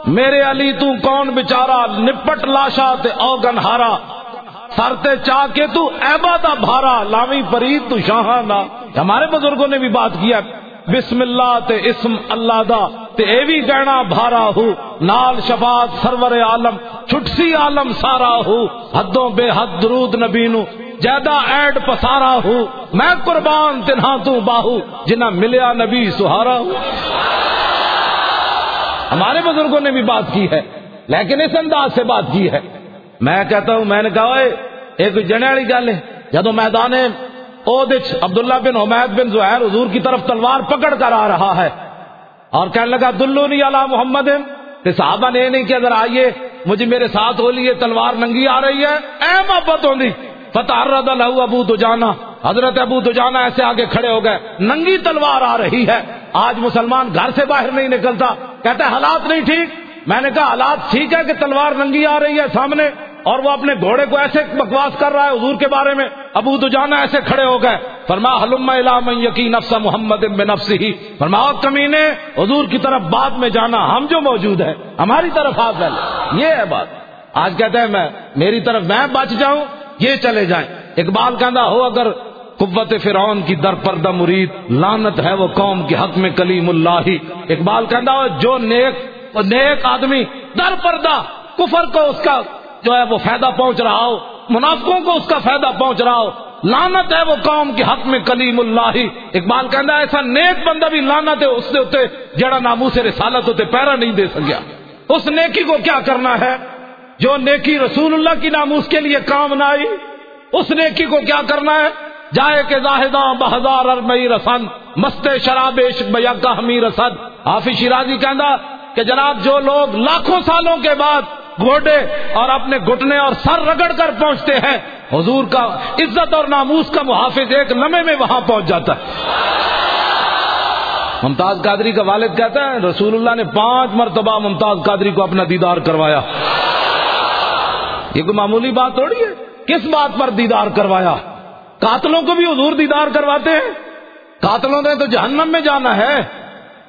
میرے علی، تو کون بچارا نپٹ لاشا تے اوگن ہارا۔ سرتے چاہ کے تو ایبادا بھارا۔ لامی پرید تو شاہانہ ہمارے بزرگوں نے بھی بات کیا بسم اللہ تے اسم اللہ دا۔ تے اے بھی گہنا بھارا ہو۔ نال شفاعت سرور عالم، چھٹسی عالم سارا ہو۔ حدوں بے حد درود نبی نو۔ جیدا ایڈ پسارا ہو میں قربان تنہا تو باہو جنہ ملیا نبی سہارا۔ ہو ہمارے بزرگوں نے بھی بات کی ہے، لیکن اس انداز سے بات کی ہے۔ میں کہتا ہوں، میں نے کہا ایک جنے والی گل ہے؟ جدو میدان اودچ عبداللہ بن حمید بن زہیر حضور کی طرف تلوار پکڑ کر آ رہا ہے۔ اور کہنے لگا دلونی علی محمد۔ کہ صحابہ نے نہیں کہ اگر آئیے، مجھے میرے ساتھ ہو لیے تلوار ننگی آ رہی ہے۔ اے محبت ہوندی فتح رد اللہ ابو تو جانا حضرت ابو تو جانا ایسے آگے کھڑے ہو گئے۔ ننگی تلوار آ رہی ہے۔ آج مسلمان گھر سے باہر نہیں نکلتا۔ کہتا ہے، حالات نہیں ٹھیک۔ میں نے کہا، حالات ٹھیک ہے کہ تلوار ننگی آ رہی ہے سامنے۔ اور وہ اپنے گھوڑے کو ایسے بکواس کر رہا ہے حضور کے بارے میں۔ ابو تو جانا ایسے کھڑے ہو گئے۔ فرما، حلم علام یقین نفس محمد نفس ہی فرما کمینے، حضور کی طرف بعد میں جانا۔ ہم جو موجود ہے ہماری طرف ہاتھ پہلے یہ ہے بات۔ آج کہتے ہیں میں، میری طرف میں بچ جاؤں۔ یہ چلے جائیں۔ اقبال کہنا ہو اگر قوت فرعون کی در پردہ مرید لانت ہے وہ قوم کے حق میں کلیم اللہ۔ ہی اقبال کہنا ہو جو نیک نیک آدمی در پردہ کفر کو اس کا جو ہے وہ فائدہ پہنچ رہا ہو، منافقوں کو اس کا فائدہ پہنچ رہا ہو لانت ہے وہ قوم کے حق میں کلیم اللہ۔ ہی اقبال کہنا ایسا نیک بندہ بھی لانت ہے اس سے جڑا نامو سے رسالت ہوتے پیرا نہیں دے سکیا۔ اس نیکی کو کیا کرنا ہے؟ جو نیکی رسول اللہ کی ناموس کے لیے کام نہ آئی، اس نیکی کو کیا کرنا ہے؟ جائے کہ زاہداں بہزار ارمئی رسن، مست شراب عشق بیا کا ہمی رسد حافظ شیرازی کہنا کہ جناب، جو لوگ لاکھوں سالوں کے بعد گھوڑے اور اپنے گھٹنے اور سر رگڑ کر پہنچتے ہیں، حضور کا عزت اور ناموس کا محافظ ایک لمحے میں وہاں پہنچ جاتا ہے۔ ممتاز قادری کا والد کہتا ہے، رسول اللہ نے پانچ مرتبہ ممتاز قادری کو اپنا دیدار کروایا۔ یہ کوئی معمولی بات تھوڑی ہے؟ کس بات پر دیدار کروایا؟ قاتلوں کو بھی حضور دیدار کرواتے ہیں؟ قاتلوں نے تو جہنم میں جانا ہے۔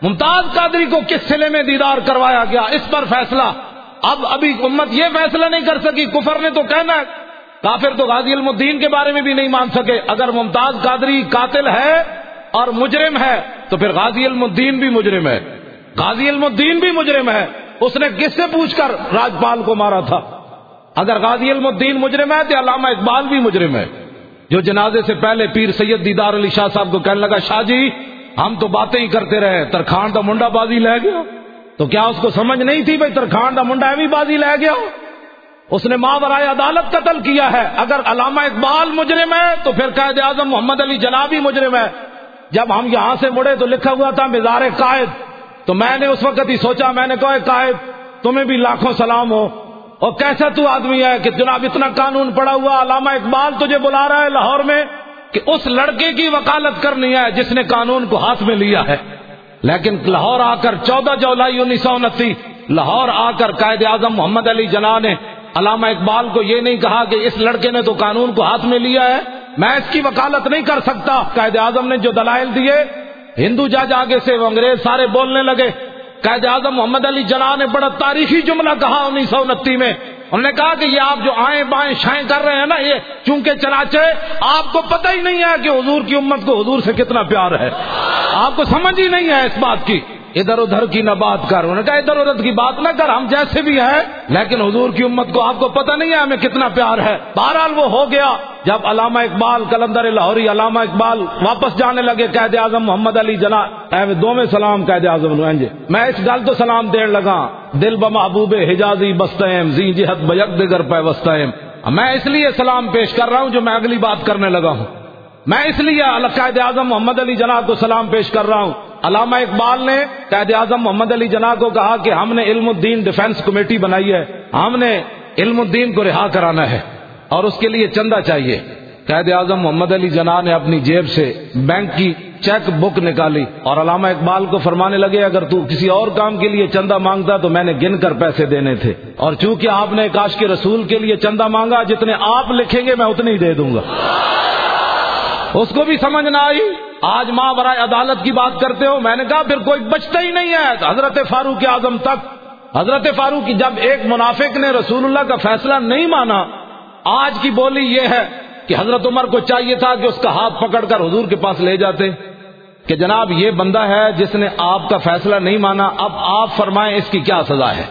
ممتاز قادری کو کس سلے میں دیدار کروایا گیا؟ اس پر فیصلہ۔ اب ابھی امت یہ فیصلہ نہیں کر سکی، کفر نے تو کہنا ہے۔ کافر تو غازی المدین کے بارے میں بھی نہیں مان سکے۔ اگر ممتاز قادری قاتل ہے اور مجرم ہے، تو پھر غازی المدین بھی مجرم ہے۔ غازی المدین بھی مجرم ہے۔ اس نے کس سے پوچھ کر راجپال کو مارا تھا؟ اگر غازی المدین مجرم ہے تو علامہ اقبال بھی مجرم ہے۔ جو جنازے سے پہلے پیر سید دیدار علی شاہ صاحب کو کہنے لگا، شاہ جی ہم تو باتیں ہی کرتے رہے ترخان کا منڈا بازی لے گیا۔ تو کیا اس کو سمجھ نہیں تھی بھائی ترخان کا منڈا بھی بازی لے گیا؟ اس نے ماں برائے عدالت قتل کیا ہے۔ اگر علامہ اقبال مجرم ہے تو پھر قائد اعظم محمد علی جنابی مجرم ہے۔ جب ہم یہاں سے مڑے تو لکھا ہوا تھا مزار قائد۔ تو میں نے اس وقت ہی سوچا، میں نے کہا قائد، تمہیں بھی لاکھوں سلام ہو۔ اور کیسا تو آدمی ہے کہ جناب اتنا قانون پڑا ہوا، علامہ اقبال تجھے بلا رہا ہے لاہور میں کہ اس لڑکے کی وکالت کرنی ہے جس نے قانون کو ہاتھ میں لیا ہے۔ لیکن لاہور آ کر چودہ جولائی انیس سو انتی لاہور آ کر قائد اعظم محمد علی جناح نے علامہ اقبال کو یہ نہیں کہا کہ اس لڑکے نے تو قانون کو ہاتھ میں لیا ہے۔ میں اس کی وکالت نہیں کر سکتا۔ قائد اعظم نے جو دلائل دیے، ہندو جج آگے سے انگریز سارے بولنے لگے۔ قائد اعظم محمد علی جناح نے بڑا تاریخی جملہ کہا انیس سو انتی میں۔ انہوں نے کہا کہ یہ آپ جو آئیں بائیں شائیں کر رہے ہیں نا، یہ چونکہ چنانچہ آپ کو پتہ ہی نہیں ہے کہ حضور کی امت کو حضور سے کتنا پیار ہے۔ آپ کو سمجھ ہی نہیں ہے اس بات کی۔ ادھر ادھر کی نہ بات کر۔ انہوں نے کہا ادھر ادھر کی بات نہ کر، ہم جیسے بھی ہیں۔ لیکن حضور کی امت کو آپ کو پتہ نہیں ہے ہمیں کتنا پیار ہے۔ بہرحال وہ ہو گیا جب علامہ اقبال کلندر لاہوری، علامہ اقبال واپس جانے لگے قید اعظم محمد علی جنا دو میں سلام قید اعظم میں اس گل تو سلام دین لگا۔ دل ب محبوب حجازی بستیم زی جہت بیک دگر پہ وسطیم میں اس لیے سلام پیش کر رہا ہوں جو میں اگلی بات کرنے لگا ہوں۔ میں اس لیے قائد اعظم محمد علی جناح کو سلام پیش کر رہا ہوں۔ علامہ اقبال نے قائد اعظم محمد علی جناح کو کہا کہ ہم نے علم الدین ڈیفنس کمیٹی بنائی ہے۔ ہم نے علم الدین کو رہا کرانا ہے اور اس کے لیے چندہ چاہیے۔ قید اعظم محمد علی جناح نے اپنی جیب سے بینک کی چیک بک نکالی اور علامہ اقبال کو فرمانے لگے، اگر تو کسی اور کام کے لیے چندہ مانگتا تو میں نے گن کر پیسے دینے تھے۔ اور چونکہ آپ نے کاش کے رسول کے لیے چندہ مانگا، جتنے آپ لکھیں گے میں اتنے ہی دے دوں گا۔ اس کو بھی سمجھ نہ آئی۔ آج ماں برائے عدالت کی بات کرتے ہو، میں نے کہا پھر کوئی بچتا ہی نہیں ہے حضرت فاروق اعظم تک۔ حضرت فاروق جب ایک منافق نے رسول اللہ کا فیصلہ نہیں مانا، آج کی بولی یہ ہے کہ حضرت عمر کو چاہیے تھا کہ اس کا ہاتھ پکڑ کر حضور کے پاس لے جاتے۔ کہ جناب یہ بندہ ہے جس نے آپ کا فیصلہ نہیں مانا، اب آپ فرمائیں اس کی کیا سزا ہے؟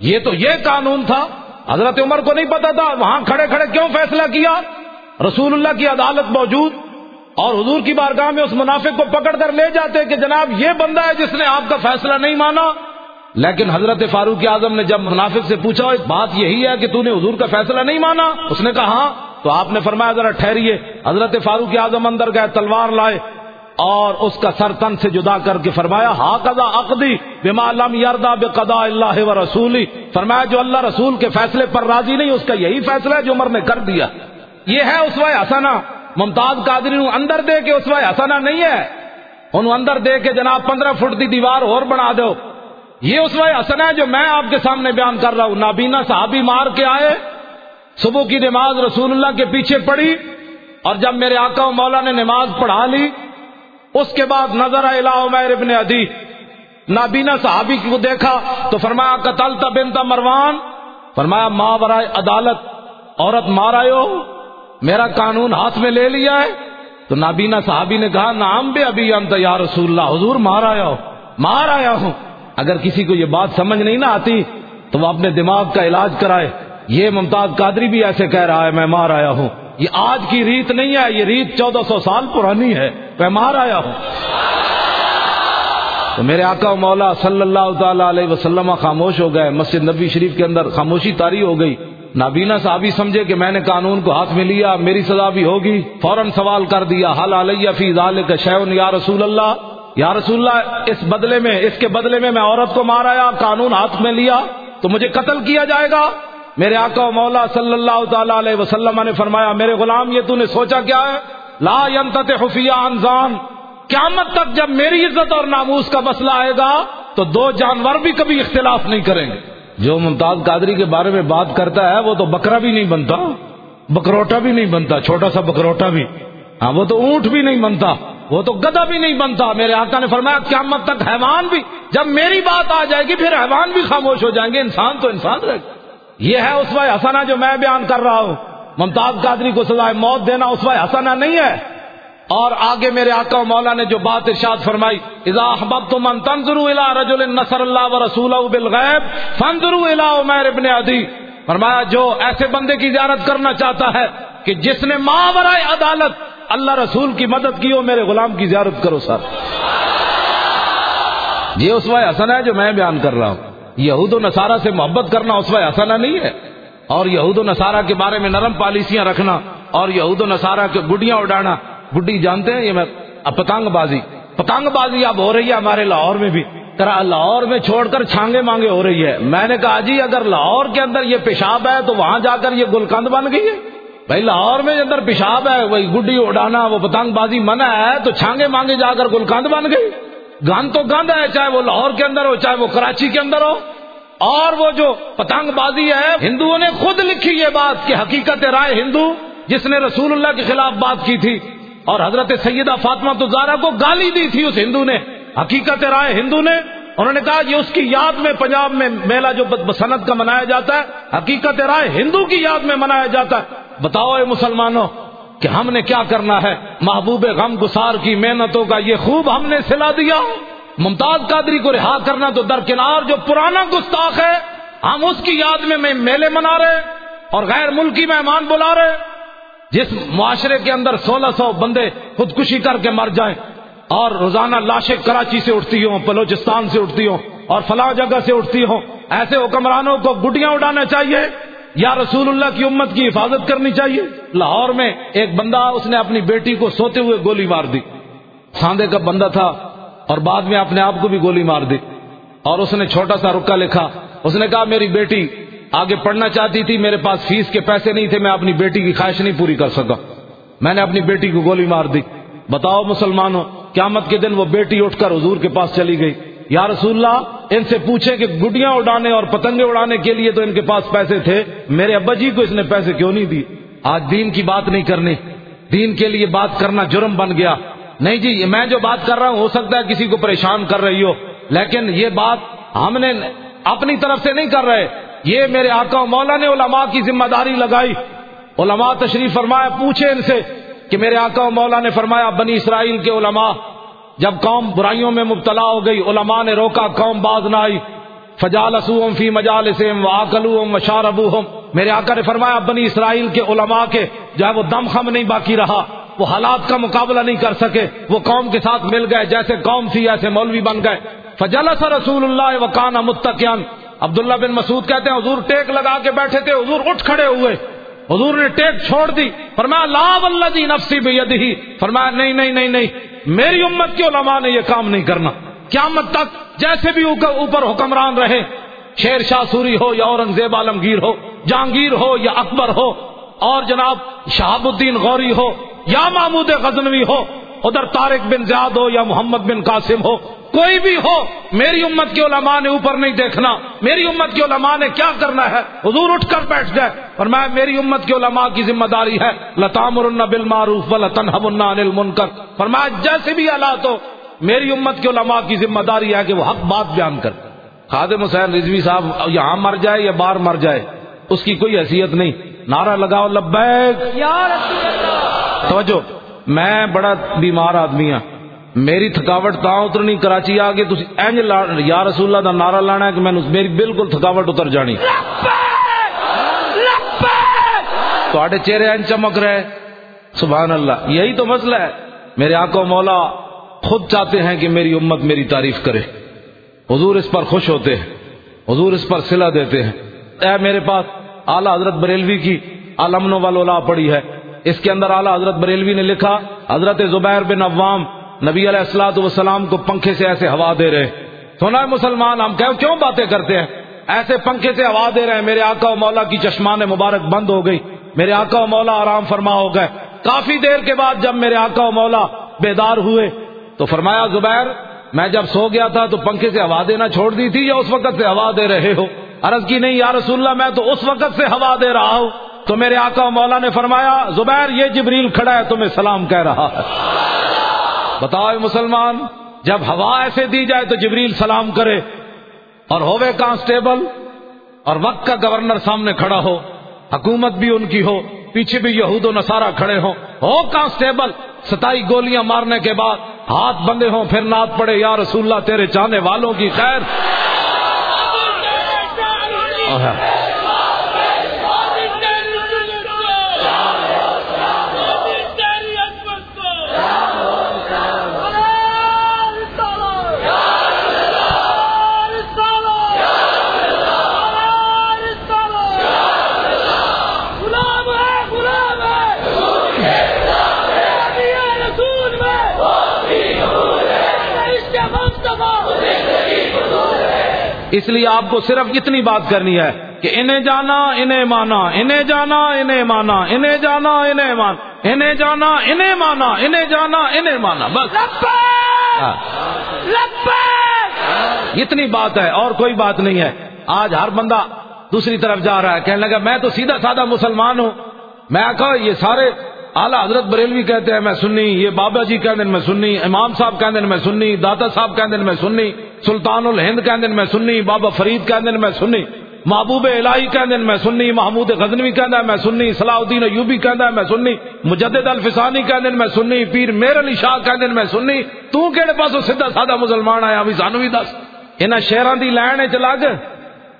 یہ تو یہ قانون تھا۔ حضرت عمر کو نہیں پتا تھا، وہاں کھڑے کھڑے کیوں فیصلہ کیا؟ رسول اللہ کی عدالت موجود۔ اور حضور کی بارگاہ میں اس منافق کو پکڑ کر لے جاتے کہ جناب یہ بندہ ہے جس نے آپ کا فیصلہ نہیں مانا۔ لیکن حضرت فاروق اعظم نے جب منافق سے پوچھا بات یہی ہے کہ تو نے حضور کا فیصلہ نہیں مانا؟ اس نے کہا ہاں تو آپ نے فرمایا ذرا ٹھہریے۔ حضرت فاروق اعظم اندر گئے، تلوار لائے اور اس کا سر تن سے جدا کر کے فرمایا ہا قدا عقدی بما لم یردا بقضاء اللہ و رسولی فرمایا، جو اللہ رسول کے فیصلے پر راضی نہیں، اس کا یہی فیصلہ ہے جو عمر نے کر دیا۔ یہ ہے اس حسنا۔ ممتاز قادری نو اندر دے کے اس حسنا نہیں ہے۔ انہوں اندر دے کے جناب پندرہ فٹ دی دیوار اور بنا دو۔ یہ اس حسنا ہے جو میں آپ کے سامنے بیان کر رہا ہوں۔ نابینا صحابی مار کے آئے۔ صبح کی نماز رسول اللہ کے پیچھے پڑی اور جب میرے آقا و مولا نے نماز پڑھا لی، اس کے بعد نظر عمیر ابن ادی نابینا صحابی کو دیکھا تو فرمایا قتل بنتا مروان۔ فرمایا، ماں برائے عدالت، عورت مار ہو۔ میرا قانون ہاتھ میں لے لیا ہے۔ تو نابینا صحابی نے کہا نام بھی ابھی انت یا رسول اللہ، حضور مار آیا ہو مار آیا ہوں۔ اگر کسی کو یہ بات سمجھ نہیں نہ آتی، تو وہ اپنے دماغ کا علاج کرائے۔ یہ ممتاز قادری بھی ایسے کہہ رہا ہے، میں مار آیا ہوں۔ یہ آج کی ریت نہیں ہے، یہ ریت چودہ سو سال پرانی ہے، میں مار آیا ہوں۔ تو میرے آقا و مولا صلی اللہ تعالی علیہ وسلم خاموش ہو گئے، مسجد نبی شریف کے اندر خاموشی تاری ہو گئی۔ نابینا صحابی سمجھے کہ میں نے قانون کو ہاتھ میں لیا میری سزا بھی ہوگی۔ فوراً سوال کر دیا حل علیہ فی ذالک شیون یا رسول اللہ۔ یا رسول اللہ، اس بدلے میں، اس کے بدلے میں میں عورت کو مارایا قانون ہاتھ میں لیا، تو مجھے قتل کیا جائے گا؟ میرے آقا و مولا صلی اللہ تعالی علیہ وسلم نے فرمایا، میرے غلام، یہ تو نے سوچا کیا ہے؟ لا ینتت خفیہ انزان۔ قیامت تک جب میری عزت اور ناموس کا مسئلہ آئے گا، تو دو جانور بھی کبھی اختلاف نہیں کریں گے۔ جو ممتاز قادری کے بارے میں بات کرتا ہے، وہ تو بکرا بھی نہیں بنتا، بکروٹا بھی نہیں بنتا، چھوٹا سا بکروٹا بھی۔ ہاں وہ تو اونٹ بھی نہیں بنتا، وہ تو گدا بھی نہیں بنتا۔ میرے آقا نے فرمایا، قیامت تک حیوان بھی، جب میری بات آ جائے گی، پھر حیوان بھی خاموش ہو جائیں گے، انسان تو انسان رہے گا۔ یہ ہے اس وقت حسنا جو میں بیان کر رہا ہوں۔ ممتاز قادری کو سزائے موت دینا اس وقت حسنا نہیں ہے۔ اور آگے میرے آقا و مولا نے جو بات ارشاد فرمائی، اذا احببتم ان تنظروا الى رجل نصر الله ورسوله بالغیب، فانظروا الى عمر ابن عدی. فرمایا، جو ایسے بندے کی زیارت کرنا چاہتا ہے کہ جس نے ماورائے عدالت، اللہ رسول کی مدد کی ہو، میرے غلام کی زیارت کرو سر. یہ اس وقت حسن ہے جو میں بیان کر رہا ہوں۔ یہود و نصارہ سے محبت کرنا اس وقت حسنا نہیں ہے۔ اور یہود و نصارہ کے بارے میں نرم پالیسیاں رکھنا اور یہود و نصارہ کے گڈیاں اڑانا گڈی جانتے ہیں، یہ میں پتنگ بازی پتنگ بازی اب ہو رہی ہے ہمارے لاہور میں بھی۔ کرا لاہور میں چھوڑ کر چھانگے مانگے ہو رہی ہے۔ میں نے کہا جی اگر لاہور کے اندر یہ پیشاب ہے تو وہاں جا کر یہ گلکند بن گئی ہے۔ بھائی لاہور میں اندر پیشاب ہے، وہی گڈی اڑانا وہ پتنگ بازی منع ہے تو چھانگے مانگے جا کر گلکند بن گئی۔ گند تو گند ہے، چاہے وہ لاہور کے اندر ہو، چاہے وہ کراچی کے اندر ہو۔ اور وہ جو پتنگ بازی ہے، ہندوؤں نے خود لکھی یہ بات کہ حقیقت رائے ہندو، جس نے رسول اللہ کے خلاف بات کی تھی۔ اور حضرت سیدہ فاطمہ تو زارا کو گالی دی تھی اس ہندو نے، حقیقت رائے ہندو نے۔ انہوں نے کہا، یہ اس کی یاد میں، پنجاب میں میلہ جو بسنت کا منایا جاتا ہے، حقیقت رائے ہندو کی یاد میں منایا جاتا ہے۔ بتاؤ اے مسلمانوں کہ ہم نے کیا کرنا ہے؟ محبوب غم گسار کی محنتوں کا یہ خوب ہم نے سلا دیا۔ ممتاز قادری کو رہا کرنا تو درکنار جو پرانا گستاخ ہے، ہم اس کی یاد میں میلے منا رہے اور غیر ملکی مہمان بلا رہے جس معاشرے کے اندر سولہ سو بندے خودکشی کر کے مر جائیں اور روزانہ لاشیں کراچی سے اٹھتی ہوں، بلوچستان سے اٹھتی ہوں اور فلاں جگہ سے اٹھتی ہوں، ایسے حکمرانوں کو گڈیاں اڑانا چاہیے یا رسول اللہ کی امت کی حفاظت کرنی چاہیے؟ لاہور میں ایک بندہ، اس نے اپنی بیٹی کو سوتے ہوئے گولی مار دی۔ ساندے کا بندہ تھا اور بعد میں اپنے آپ کو بھی گولی مار دی۔ اور اس نے چھوٹا سا رکا لکھا۔ اس نے کہا، میری بیٹی آگے پڑھنا چاہتی تھی، میرے پاس فیس کے پیسے نہیں تھے، میں اپنی بیٹی کی خواہش نہیں پوری کر سکا۔ میں نے اپنی بیٹی کو گولی مار دی۔ بتاؤ مسلمانوں، قیامت کے دن وہ بیٹی اٹھ کر حضور کے پاس چلی گئی۔ یا رسول اللہ، ان سے پوچھیں کہ گڈیاں اڑانے اور پتنگے اڑانے کے لیے تو ان کے پاس پیسے تھے، میرے ابا جی کو اس نے پیسے کیوں نہیں دی آج دین کی بات نہیں کرنی۔ دین کے لیے بات کرنا جرم بن گیا۔ نہیں جی میں جو بات کر رہا ہوں، ہو سکتا ہے کسی کو پریشان کر رہی ہو، لیکن یہ بات ہم نے اپنی طرف سے نہیں کر رہے۔ یہ میرے آقا و مولا نے علماء کی ذمہ داری لگائی۔ علماء تشریف فرمایا پوچھے ان سے کہ میرے آقا و مولا نے فرمایا، بنی اسرائیل کے علماء، جب قوم برائیوں میں مبتلا ہو گئی، علماء نے روکا، قوم باز نہ آئی۔ فجال فی مجال سے میرے آقا نے فرمایا، بنی اسرائیل کے علماء کے جب وہ دم خم نہیں باقی رہا، وہ حالات کا مقابلہ نہیں کر سکے۔ وہ قوم کے ساتھ مل گئے، جیسے قوم تھی، ایسے مولوی بن گئے۔ فجل رسول اللہ وکانا متقین عبداللہ بن مسعود کہتے ہیں، حضور ٹیک لگا کے بیٹھے تھے، حضور اٹھ کھڑے ہوئے۔ حضور نے ٹیک چھوڑ دی۔ فرمایا، لا والذی نفسی بیدہی۔ فرمایا، نہیں نہیں نہیں نہیں۔ میری امت کے علماء نے یہ کام نہیں کرنا۔ قیامت تک جیسے بھی اوپر حکمران رہے، شیر شاہ سوری ہو یا اورنگزیب عالمگیر ہو، جہانگیر ہو یا اکبر ہو، اور جناب شہاب الدین غوری ہو یا محمود غزنوی ہو ادھر طارق بن زیاد ہو یا محمد بن قاسم ہو کوئی بھی ہو میری امت کے علماء نے اوپر نہیں دیکھنا۔ میری امت کے علماء نے کیا کرنا ہے؟ حضور اٹھ کر بیٹھ جائے۔ اور میں میری امت کے علماء کی ذمہ داری ہے۔ لتام بل معروف المنکر۔ فرمایا جیسے بھی حالات ہو میری امت کے علماء کی ذمہ داری ہے کہ وہ حق بات بیان کر خادم حسین رضوی صاحب یہاں مر جائے یا باہر مر جائے اس کی کوئی حیثیت نہیں۔ نعرہ لگاؤ لبیک۔ توجہ۔ میں بڑا بیمار آدمی ہوں میری تھکاوٹ تا اترنی، کراچی آ کے انج یا رسول اللہ دا نعرہ لانا ہے کہ میں میری بالکل تھکاوٹ اتر جانی۔ تھوڑے چہرے این چمک رہے۔ سبحان اللہ، یہی تو مسئلہ ہے۔ میرے آقا مولا خود چاہتے ہیں کہ میری امت میری تعریف کرے۔ حضور اس پر خوش ہوتے ہیں۔ حضور اس پر صلح دیتے ہیں۔ اے میرے پاس، اعلی حضرت بریلوی کی علمن والا پڑی ہے۔ اس کے اندر اعلی حضرت بریلوی نے لکھا، حضرت زبیر بن عوام نبی علیہ السلاۃ والسلام کو پنکھے سے ایسے ہوا دے رہے سونا ہے مسلمان، ہم کیوں باتیں کرتے ہیں؟ ایسے پنکھے سے ہوا دے رہے ہیں۔ میرے آقا و مولا کی چشمان مبارک بند ہو گئی۔ میرے آقا و مولا آرام فرما ہو گئے۔ کافی دیر کے بعد جب میرے آقا و مولا بیدار ہوئے، تو فرمایا، زبیر، میں جب سو گیا تھا تو پنکھے سے ہوا دینا چھوڑ دی تھی یا اس وقت سے ہوا دے رہے ہو؟ عرض کی، نہیں، یا رسول اللہ، میں تو اس وقت سے ہوا دے رہا ہوں۔ تو میرے آقا و مولا نے فرمایا، زبیر، یہ جبریل کھڑا ہے، تمہیں سلام کہہ رہا ہے۔ بتاؤ مسلمان، جب ہوا ایسے دی جائے تو جبریل سلام کرے اور ہوئے کانسٹیبل اور وقت کا گورنر سامنے کھڑا ہو، حکومت بھی ان کی ہو، پیچھے بھی یہود و نصارہ کھڑے ہوں۔ ہو کانسٹیبل، ستائی گولیاں مارنے کے بعد ہاتھ بندے ہوں، پھر نات پڑے یا رسول اللہ تیرے چاہنے والوں کی خیر۔ اس لیے آپ کو صرف اتنی بات کرنی ہے کہ انہیں جانا انہیں مانا انہیں جانا انہیں مانا انہیں جانا انہیں مان انہیں جانا انہیں مانا انہیں جانا انہیں مانا بس۔ ہاں۔ اتنی بات ہے اور کوئی بات نہیں ہے۔ آج ہر بندہ دوسری طرف جا رہا ہے کہنے لگا میں تو سیدھا سادہ مسلمان ہوں۔ میں کہا یہ سارے اعلیٰ حضرت بریلوی کہتے ہیں میں سننی یہ بابا جی کہتے ہیں میں سننی امام صاحب کہتے ہیں میں سننی داتا صاحب کہتے ہیں میں سننی سلطان الہند کہتے ہیں میں سننی بابا فرید کہتے ہیں میں سننی محبوب الہی کہتے ہیں میں سننی محمود غزنوی کہتا ہے میں سننی صلاح الدین ایوبی کہتا ہے میں سننی مجدد الفسانی کہتے ہیں میں سننی پیر میر علی شاہ کہتے ہیں میں سننی تو کہڑے پاسوں سیدھا سادہ مسلمان آیا بھی سانو بھی دس انہیں شہران دی لائن چ لگ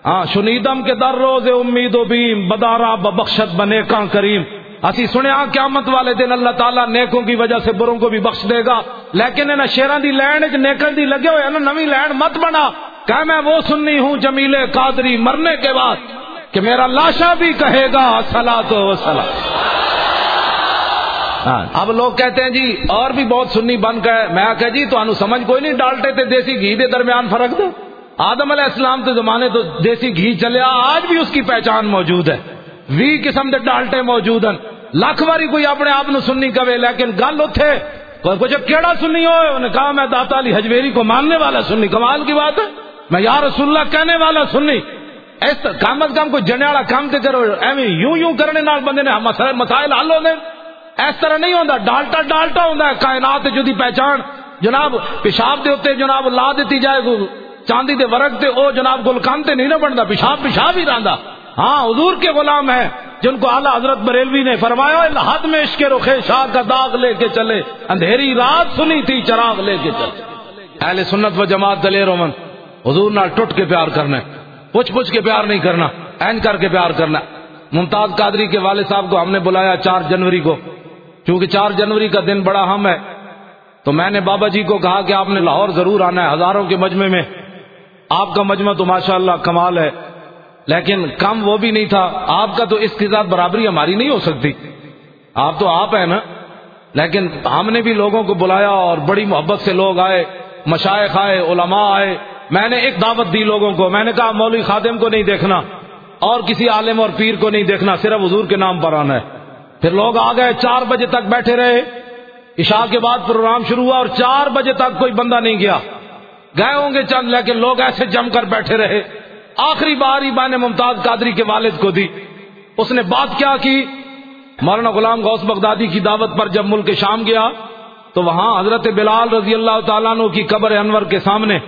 ہاں شنیدم کے در روز امید و بیم بدارا بخشت بنے کان کریم اسی سنیا قیامت والے دن اللہ تعالیٰ نیکوں کی وجہ سے بروں کو بھی بخش دے گا۔ لیکن انہیں شیران دی لینڈ چ نیکل دی لگے ہوئے نا نوی لینڈ مت بنا۔ کہ میں وہ سننی ہوں جمیل قادری مرنے کے بعد کہ میرا لاشا بھی کہے گا سلا تو سلا ہاں، اب لوگ کہتے ہیں جی اور بھی بہت سننی بن گئے میں کہ جی تو سمجھ کوئی نہیں ڈالتے تھے دیسی گھی دے درمیان فرق دو آدم علیہ السلام کے زمانے تو دیسی گھی چلے آج بھی اس کی پہچان موجود ہے۔ وی قسم کے ڈالٹے موجود ہیں۔ لاکھ باری کوئی اپنے آپ سننی کہے، لیکن گل اتے کچھ کیڑا سننی ہوئے، انہوں نے کہا، میں داتا علی حجویری کو ماننے والا سننی، کمال کی بات ہے، میں یا رسول اللہ کہنے والا سننی۔ اس کام از کم کوئی جنے والا کام تے کرو، ایویں یوں یوں کرنے نال بندے نے مسائل حل ہونے۔ اس طرح نہیں ہوندا، ڈالٹا ڈالٹا ہوندا ہے، کائنات جو دی پہچان۔ جناب، پیشاب دے اوتے جناب لا دیتی جائے گو، چاندی دے ورق تے، او جناب گلکان تے نہیں نہ بندا، پیشاب پیشاب ہی رہندا۔ ہاں حضور کے غلام ہے جن کو اعلی حضرت بریلوی نے فرمایا حد میں عشق رخے شاہ کا داغ لے کے چلے، اندھیری رات سنی تھی، چراغ لے کے چلے۔ اہل سنت و جماعت دلے رومن، حضور نال ٹوٹ کے پیار کرنا پوچھ پوچھ کے پیار نہیں کرنا این کر کے پیار کرنا ممتاز قادری کے والد صاحب کو ہم نے بلایا چار جنوری کو۔ چونکہ چار جنوری کا دن بڑا ہم ہے، تو میں نے بابا جی کو کہا کہ آپ نے لاہور ضرور آنا ہے، ہزاروں کے مجمع میں۔ آپ کا مجمع تو ماشاء اللہ کمال ہے۔ لیکن کم وہ بھی نہیں تھا۔ آپ کا تو اس کے ساتھ برابری ہماری نہیں ہو سکتی۔ آپ تو آپ ہیں نا۔ لیکن ہم نے بھی لوگوں کو بلایا اور بڑی محبت سے لوگ آئے، مشائق آئے، علماء آئے۔ میں نے ایک دعوت دی لوگوں کو۔ میں نے کہا، مولوی خادم کو نہیں دیکھنا، اور کسی عالم اور پیر کو نہیں دیکھنا، صرف حضور کے نام پر آنا ہے۔ پھر لوگ آ گئے، چار بجے تک بیٹھے رہے۔ عشاء کے بعد پروگرام شروع ہوا اور چار بجے تک کوئی بندہ نہیں گیا۔ گئے ہوں گے چند، لیکن لوگ ایسے جم کر بیٹھے رہے۔ آخری بار ہی میں نے ممتاز قادری کے والد کو دی۔ اس نے بات کیا کی؟ مولانا غلام غوث بغدادی کی دعوت پر جب ملک شام گیا، تو وہاں حضرت بلال رضی اللہ تعالیٰ عنہ کی قبر انور کے سامنے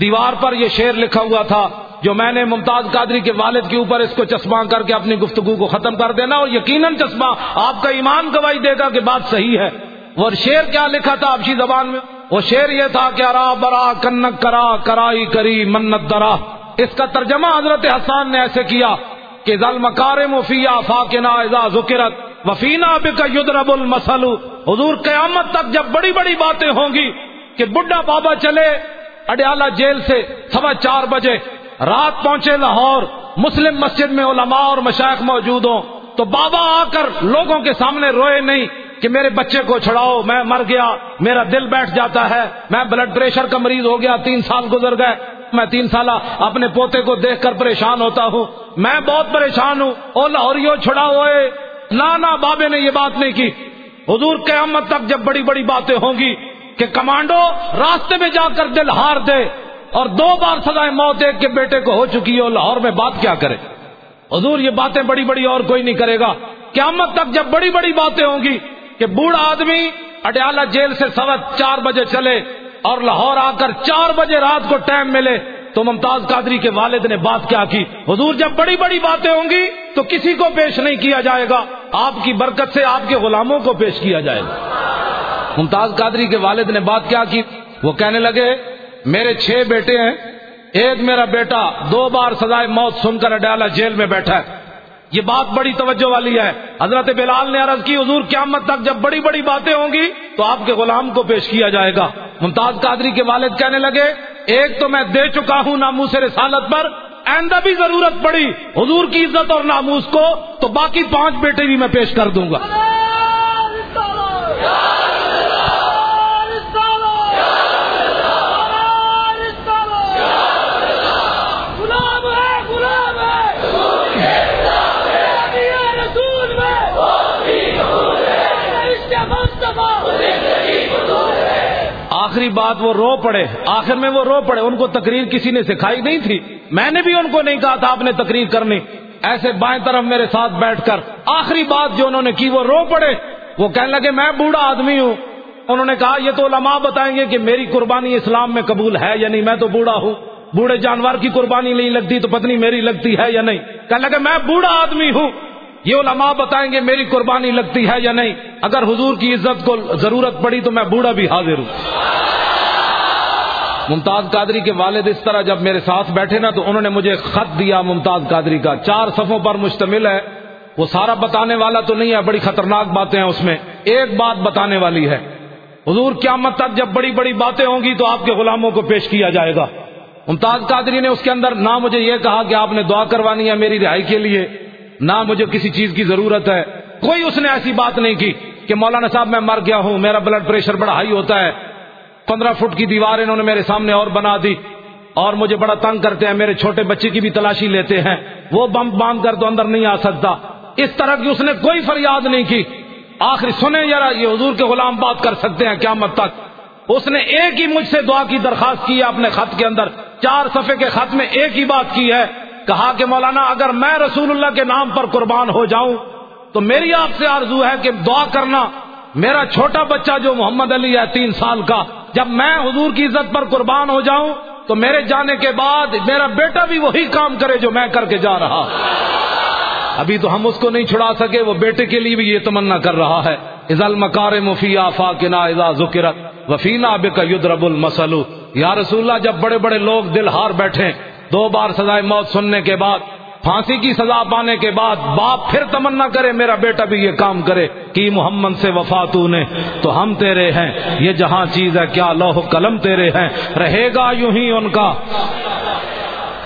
دیوار پر یہ شعر لکھا ہوا تھا، جو میں نے ممتاز قادری کے والد کے اوپر اس کو چشمہ کر کے اپنی گفتگو کو ختم کر دینا اور یقیناً چشمہ آپ کا ایمان گواہی دے گا کہ بات صحیح ہے۔ وہ شعر کیا لکھا تھا آپسی زبان میں؟ وہ شعر یہ تھا کہ ارا برا کنک کرا، کرائی کری منت درا۔ اس کا ترجمہ حضرت حسان نے ایسے کیا کہ ذل مکار مفیا فاقنا ذکرت وفینا بک یدرب المسل حضور قیامت تک جب بڑی بڑی باتیں ہوں گی کہ بڈھا بابا چلے اڈیالہ جیل سے سوا چار بجے، رات پہنچے لاہور، مسلم مسجد میں علماء اور مشائق موجود ہوں، تو بابا آ کر لوگوں کے سامنے روئے نہیں کہ میرے بچے کو چھڑاؤ، میں مر گیا، میرا دل بیٹھ جاتا ہے، میں بلڈ پریشر کا مریض ہو گیا، تین سال گزر گئے۔ میں تین سال اپنے پوتے کو دیکھ کر پریشان ہوتا ہوں۔ میں بہت پریشان ہوں۔ او لاہوریو چھڑا ہوئے۔ نانا بابے نے یہ بات نہیں کی۔ حضور قیامت تک جب بڑی بڑی باتیں ہوں گی کہ کمانڈو، راستے میں جا کر دل ہار دے اور دو بار سزائے موت دیکھ کے بیٹے کو ہو چکی ہے لاہور میں بات کیا کرے؟ حضور یہ باتیں بڑی بڑی اور کوئی نہیں کرے گا۔ قیامت تک جب بڑی بڑی باتیں ہوں گی کہ بوڑھا آدمی، اڈیالہ جیل سے سوا چار بجے چلے۔ اور لاہور آ کر چار بجے رات کو ٹائم ملے تو ممتاز قادری کے والد نے بات کیا کی، حضور جب بڑی بڑی باتیں ہوں گی تو کسی کو پیش نہیں کیا جائے گا، آپ کی برکت سے آپ کے غلاموں کو پیش کیا جائے گا۔ ممتاز قادری کے والد نے بات کیا کی، وہ کہنے لگے، میرے چھ بیٹے ہیں، ایک میرا بیٹا دو بار سزائے موت سن کر اڈیالہ جیل میں بیٹھا ہے۔ یہ بات بڑی توجہ والی ہے۔ حضرت بلال نے عرض کی، حضور قیامت تک جب بڑی بڑی باتیں ہوں گی تو آپ کے غلام کو پیش کیا جائے گا۔ ممتاز قادری کے والد کہنے لگے، ایک تو میں دے چکا ہوں ناموس رسالت پر، آئندہ بھی ضرورت پڑی۔ حضور کی عزت اور ناموس کو تو باقی پانچ بیٹے بھی میں پیش کر دوں گا۔ آخری بات وہ رو پڑے۔ آخر میں وہ رو پڑے۔ ان کو تقریر کسی نے سکھائی نہیں تھی۔ میں نے بھی ان کو نہیں کہا تھا آپ نے تقریر کرنی۔ ایسے بائیں طرف میرے ساتھ بیٹھ کر۔ آخری بات جو انہوں نے کی وہ رو پڑے۔ وہ کہنے لگے، میں بوڑھا آدمی ہوں۔ انہوں نے کہا، یہ تو علماء بتائیں گے کہ میری قربانی اسلام میں قبول ہے یا نہیں؟ میں تو بوڑھا ہوں۔ بوڑھے جانور کی قربانی نہیں لگتی تو پتنی میری لگتی ہے یا نہیں؟ کہنے لگے، میں بوڑھا آدمی ہوں۔ یہ علماء بتائیں گے میری قربانی لگتی ہے یا نہیں؟ اگر حضور کی عزت کو ضرورت پڑی تو میں بوڑھا بھی حاضر ہوں۔ ممتاز قادری کے والد اس طرح جب میرے ساتھ بیٹھے نا تو انہوں نے مجھے خط دیا ممتاز قادری کا۔ چار صفوں پر مشتمل ہے۔ وہ سارا بتانے والا تو نہیں ہے، بڑی خطرناک باتیں ہیں اس میں۔ ایک بات بتانے والی ہے۔ حضور قیامت تک جب بڑی بڑی باتیں ہوں گی تو آپ کے غلاموں کو پیش کیا جائے گا۔ ممتاز قادری نے اس کے اندر نہ مجھے یہ کہا کہ آپ نے دعا کروانی ہے میری رہائی کے لیے۔ نہ مجھے کسی چیز کی ضرورت ہے۔ کوئی اس نے ایسی بات نہیں کی کہ مولانا صاحب میں مر گیا ہوں، میرا بلڈ پریشر بڑا ہائی ہوتا ہے۔ پندرہ فٹ کی دیوار انہوں نے میرے سامنے اور بنا دی۔ اور مجھے بڑا تنگ کرتے ہیں، میرے چھوٹے بچے کی بھی تلاشی لیتے ہیں۔ وہ بم باندھ کر تو اندر نہیں آ سکتا۔ اس طرح کی اس نے کوئی فریاد نہیں کی۔ آخری سنیں ذرا یہ حضور کے غلام بات کر سکتے ہیں قیامت تک۔ اس نے ایک ہی مجھ سے دعا کی درخواست کی ہے اپنے خط کے اندر۔ چار صفحے کے خط میں ایک ہی بات کی ہے۔ کہا کہ مولانا، اگر میں رسول اللہ کے نام پر قربان ہو جاؤں، تو میری آپ سے آرزو ہے کہ دعا کرنا میرا چھوٹا بچہ جو محمد علی ہے تین سال کا، جب میں حضور کی عزت پر قربان ہو جاؤں، تو میرے جانے کے بعد میرا بیٹا بھی وہی کام کرے جو میں کر کے جا رہا۔ ابھی تو ہم اس کو نہیں چھڑا سکے، وہ بیٹے کے لیے بھی یہ تمنا کر رہا ہے۔ ازل مکار مفیا فاکنا ازا ذکرت وفینا بے کا ید رب المسلو یا رسول اللہ، جب بڑے بڑے لوگ دل ہار بیٹھے دو بار سزائے موت سننے کے بعد، پھانسی کی سزا پانے کے بعد باپ پھر تمنا کرے، میرا بیٹا بھی یہ کام کرے کہ محمد سے وفاتو نے تو ہم تیرے ہیں، یہ جہاں چیز ہے، کیا لوہ قلم تیرے ہیں؟ رہے گا یوں ہی ان کا۔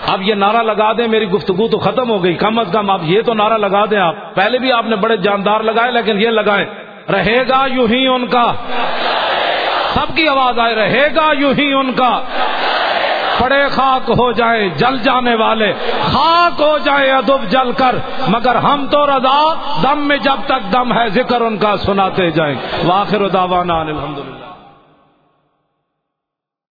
اب یہ نعرہ لگا دیں، میری گفتگو تو ختم ہو گئی۔ کم از کم اب یہ تو نعرہ لگا دیں آپ۔ پہلے بھی آپ نے بڑے جاندار لگائے، لیکن یہ لگائیں۔ رہے گا یوں ہی ان کا۔ سب کی آواز آئے، رہے گا یوں ہی ان کا۔ پڑے خاک ہو جائیں جل جانے والے، خاک ہو جائیں ادب جل کر، مگر ہم تو رضا، دم میں جب تک دم ہے ذکر ان کا سناتے جائیں۔ واخر داوانا الحمدللہ۔